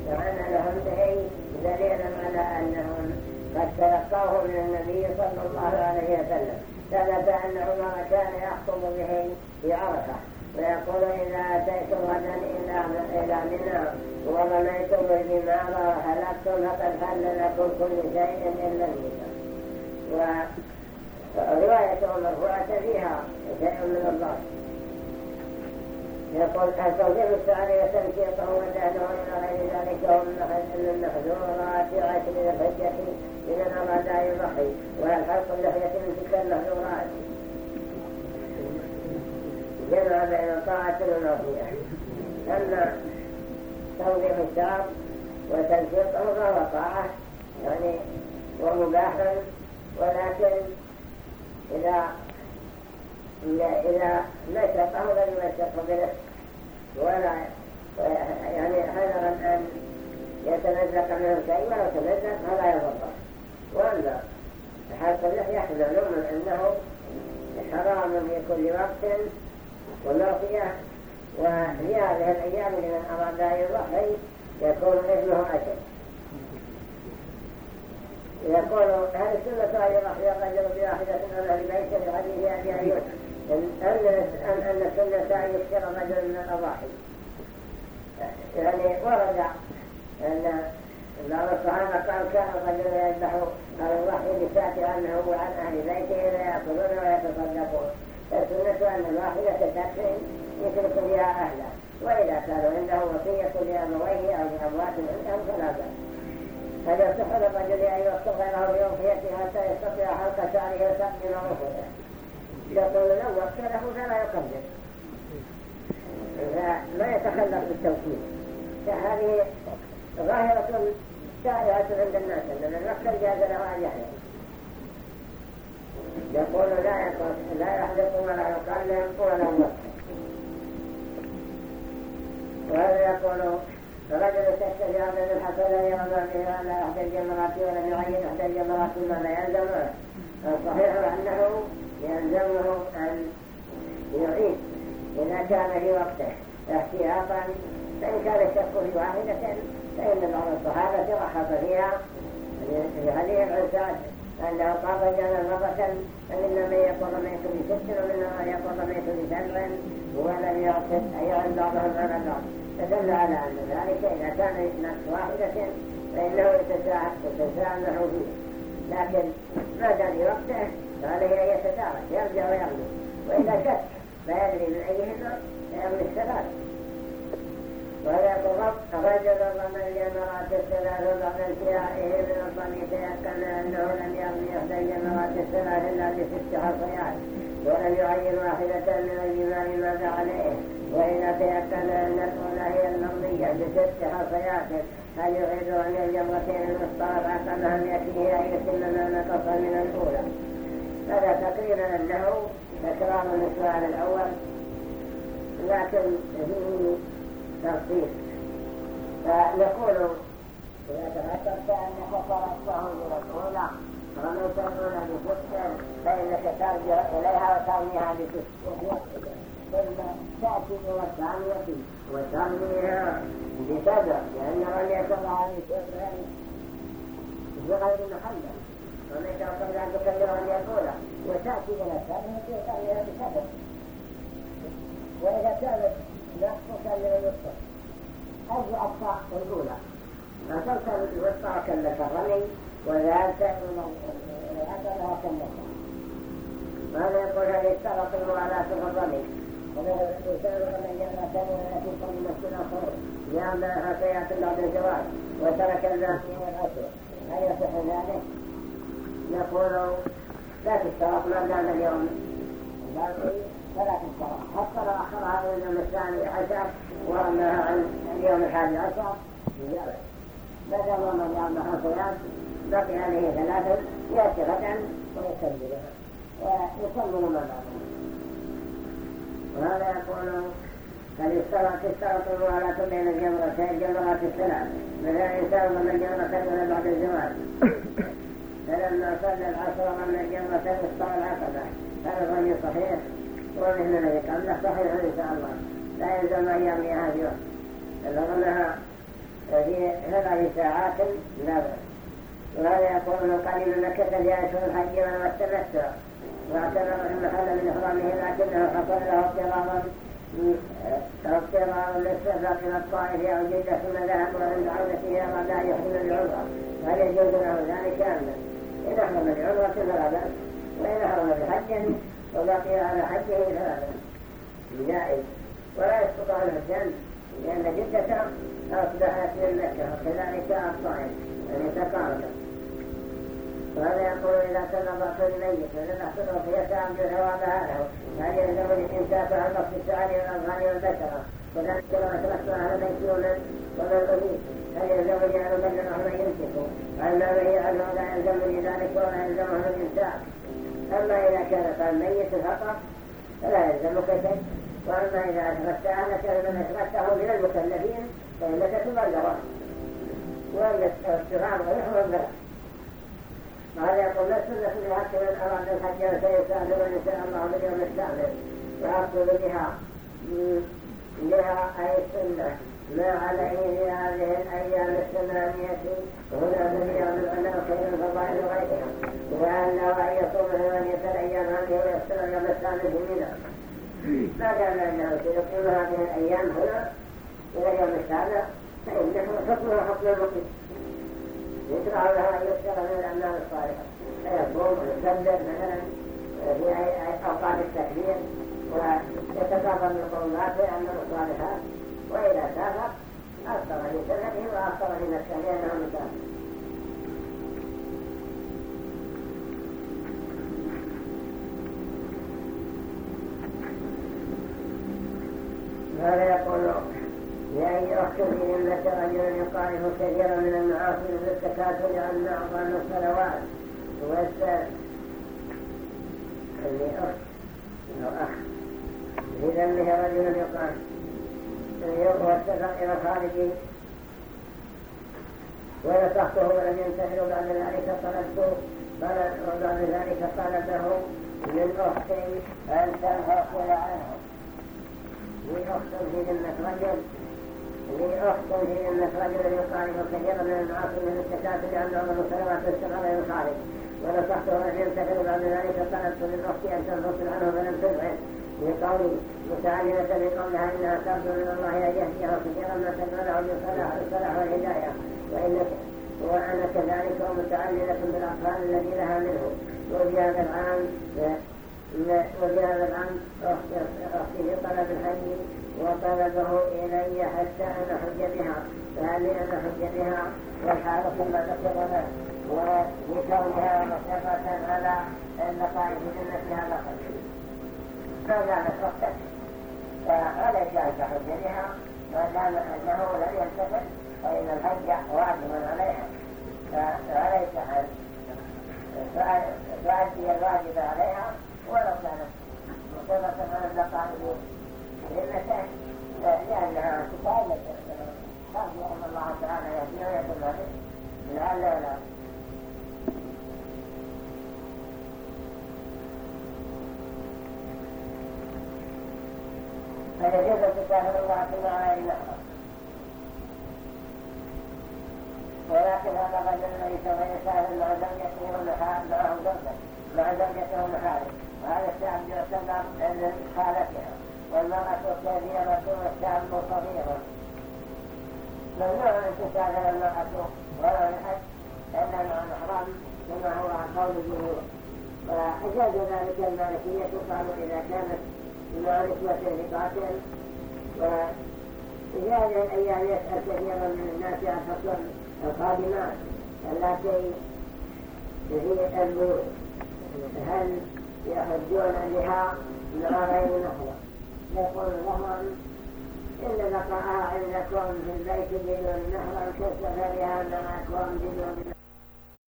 وعملهم به دليلا على أنهم قد تلقاه من النبي صلى الله عليه وسلم. ثبت أن عمر كان يخطب به في عرفة ويقول إذا أتيتم غدا إلى منى ورميتم الجمار وهلكتم فقد حل لكم كل شيء إلا النساء وروايته مرفوعة فيها شيء من الضعف يقول التوظيف السعر وتنشيطه ودهنه إلى غير ذلك هم من المحذورات عشر الحجة من أراد أن يضحي والحلق اللحية من تلك المحذورات جمع بين الطاعة والمعصية أما توظيف الشعر وتنشيطه فهو طاعة يعني ومباح ولكن إذا إذا نشطه لم ينشطه بنفسه ولا يعني حذرا أن يتمزق منه شيء ولو تمزق فلا يضره وأما حلق اللحية معلوم أنه حرام في كل وقت ومعصية وفي هذه الأيام لمن أراد أن يضحي يكون ابنه أشد. يقول هل السنة أن يضحي الرجل بواحدة من أهل بيته لحديث أبي أيوب أن أن السنة أن يكثر الرجل من الأضاحي. يعني ورد أن بعض الصحابة قال كان الرجل يذبح على الوحي بشاة عنه وعن أهل بيته لا يأكلون ويتصدقون فالسنة أن الواحدة تكفي يشرك بها أهله وإذا كانوا عنده وصية لأبويه أو لأموات عندهم هل يصح للرجل أن يوصف غيره بأوفيته حتى يستطيع حلق شعره وتقديم رفضه يقول لو وكله فلا يقدم لا يتخلف بالتوكيل. فهذه ظاهرة شائعة عند الناس أن المكتب جاز له أن يحلق يقول لا لا يحلق ولا يقلم ولا يوكل وهذا يقول فرجل تشتري عبد الحسن يرضى به على احدى الجمرات ولم يعين احدى الجمرات ماذا يلزمه الصحيح أنه يلزمه أن يعيد إذا كان في وقته احتياطا. فإن كان الشك في واحدة فإن بعض الصحابة رخص فيها. لهذه العساد أنه قال جانا مرة فمنا من يقول ميت بست ومنا من يقول ميت بسبع ولم يعتد أي عن بعضهم على بعض فدل على أن ذلك إذا كان نفس واحدة فإنه يتسامح فيه لكن ما دام وقته فعليه أن يتدارك يرجع ويغني وإذا شك لا يدري من أيهما فيغني الثلاث ويقول رجل ضمن الجمرات الثلاث بعد انتهائه من الظن تيقن أنه لم يغني إحدى الجمرات الثلاث إلا بست حصيات ولم يعين واحدة من الجمال ماذا عليه وإذا تيقن أن الأولى هي المرضية بست حصيات هل يريد أن الجمرتين المصطلح عقبها يأتيه أن يتم ما نقص من الأولى هذا تقريبا أنه تكرار السؤال الأول لكن فيه ترتيب فنقول إذا تذكرت أنك تركته إلى الأولى رميت الأولى فإنك ترجع إليها وترميها بفكر ثم تأتي إلى وترميها بكذا لأن رميت الله بفكر بغير محل رميت قبل أن تكبر الرمية الأولى وتأتي إلى الثانية وترميها بكذا وإذا كانت نقصك من الوسطى أجل أقطع الأولى فصلت الوسطى وكلك الرمي وذهبت أكلها كلك ماذا يقول هذه اشترط الموالاة في الرمي ويسألك من جنة التي كل مسجد آخر لأن حكايات بعد الزواج وترك الباقي والعشر هل يصح ذلك؟ نقول لا تشترط ما دام اليوم فلا تشترط حتى لو أخرها إلى اليوم الثاني عشر ورماها عن اليوم الحادي عشر بدل من يعمل حصيات بقي عليه ثلاثة يأتي غدا ويكملها ويكمل ما بعده وهذا يقول بل اشترط اشترط الموالاة بين الجمرتين الجمرات الثلاث مثلا إنسان من الجمرتين بعد الزواج فلما صلى العصر من الجمرتين اشترى العقبة هذا الرجل صحيح ومثل الذي قبله صحيح إن شاء الله لا يلزم أن يرميها في وقت فلغنها في ثلاث ساعات لا بأس وهذا يقول من قليل مكة ليأتوا الحج والتمتع واعتبر المحل من إحرامه لكنه حصل له اضطرارا اضطرار للسفر إلى الطائف أو جدة ثم ذهب وعند عودته أراد أن يحرم العمرة هل يجوز له ذلك أم إن أحرم العمرة فلا بأس وإن أحرم بحجه وبقي على حجه بأس جائز ولا يسقط عنه الدم لأن جدة أصبحت من مكة وكذلك الطائف يعني تقاربا وهذا يقول إذا كان ضغط الميت فذبحت الأضحية عبد ثوابها له هل يلزم الإمساك عن نصف الشعر والأظهار والبشرة وذلك لو أشركت أهل بيت ومن ومن أريد هل يلزم جعل من الأهل يمسك وأما من عنه لا يلزم لذلك ولا يلزمه الإمساك أما إذا كان الميت فقط فلا يلزمك شيء. وأما إذا أشركت أهلك لمن أشركته من المكلفين فإنك تبلغ وأن الصغار ويحرم ذلك وهذا يقول لا سنة لحق من أراد الحج وسيسافر إن شاء الله باليوم الثامن وأقول بها بها أي سنة. ما عليه في هذه الأيام الثمانية هنا بنيان أنه خير الفضائل غيرها وأنه أن يصوم ثمانية الأيام هذه اليوم الثاني في منى ما دام أنه سيقيم هذه الأيام هنا إلى يوم السابع فإنه حكمه حكم المقيم يشرع لها أن يكثر من الأعمال الصالحة. فيصوم ويكبر مثلا في أوقات التكبير ويتكاثر من القربات ويعمل الصالحات. وإذا سافر أفطر في سنته وأفطر في نفسه لأنه مسافر هذا يقول لأي أخت في ذمة رجل يقارف كثيرا من المعاصي مثل التكاسل عن أعظم الصلوات. والسلام اللي أخت أو أخ. في رجل يقارف يوم السفر إلى الخارج ونصحته ولم ينتهي بعد ذلك طلبته وبعد ذلك طلبه من أختي أن تنفصل عنه لأخت في ذمة رجل لأخت في ذمة رجل يقارب كثيرا من المعاصي من التكاتل عن عمر السلوات والسلام يخالف ونصحته أن ينتهي بعد ذلك طلبت من أختي أن تنفصل عنه فلم تبعد لقولي متعلمة بقولها إنها ترجو من الله أن يهديها كثيرا ما تدعو من صلاح الصلاح والهداية وإنك وأنا كذلك متعلمة بالأطفال الذي لها منه. وفي هذا العام وفي هذا العام أختي طلب الحج وطلبه إلي حتى أنا حج بها. فهل أنا حج بها؟ والحال كما ذكر له ولكونها مشقة على في جنة هذا الحج. ما زالت تختلف فعليك أن تحج بها ما دام أنه لم يلتفت فإن الحج واجب عليها فعليك أن تؤدي الواجب عليها ولو كانت مصرة على الزقائم للمكان لأنها تتعلق ترجو أن الله تعالى يهديها ويكون ذلك لعل ولا فيجوز تساهل الله على النهر ولكن هذا الرجل الذي سوف يساهل مع زوجته ومعه زوجته مع زوجته ومحارم وهذا الشاب يعتبر عند خالتها والمرأة كبيرة والشاب صغير. ممنوع أن تساهل المرأة ولا الحج إلا مع محرم كما هو قول الجمهور وأجاز ذلك المالكية قالوا إذا كانت مع نسوة لقاتل وفي هذه الأيام يسأل كثيرا من الناس عن حصول القادمات التي في البيوت هل يحجون بها مع غير محرم يقول لهم إن بقاءها عندكم في البيت بدون محرم كسفرها معكم بدون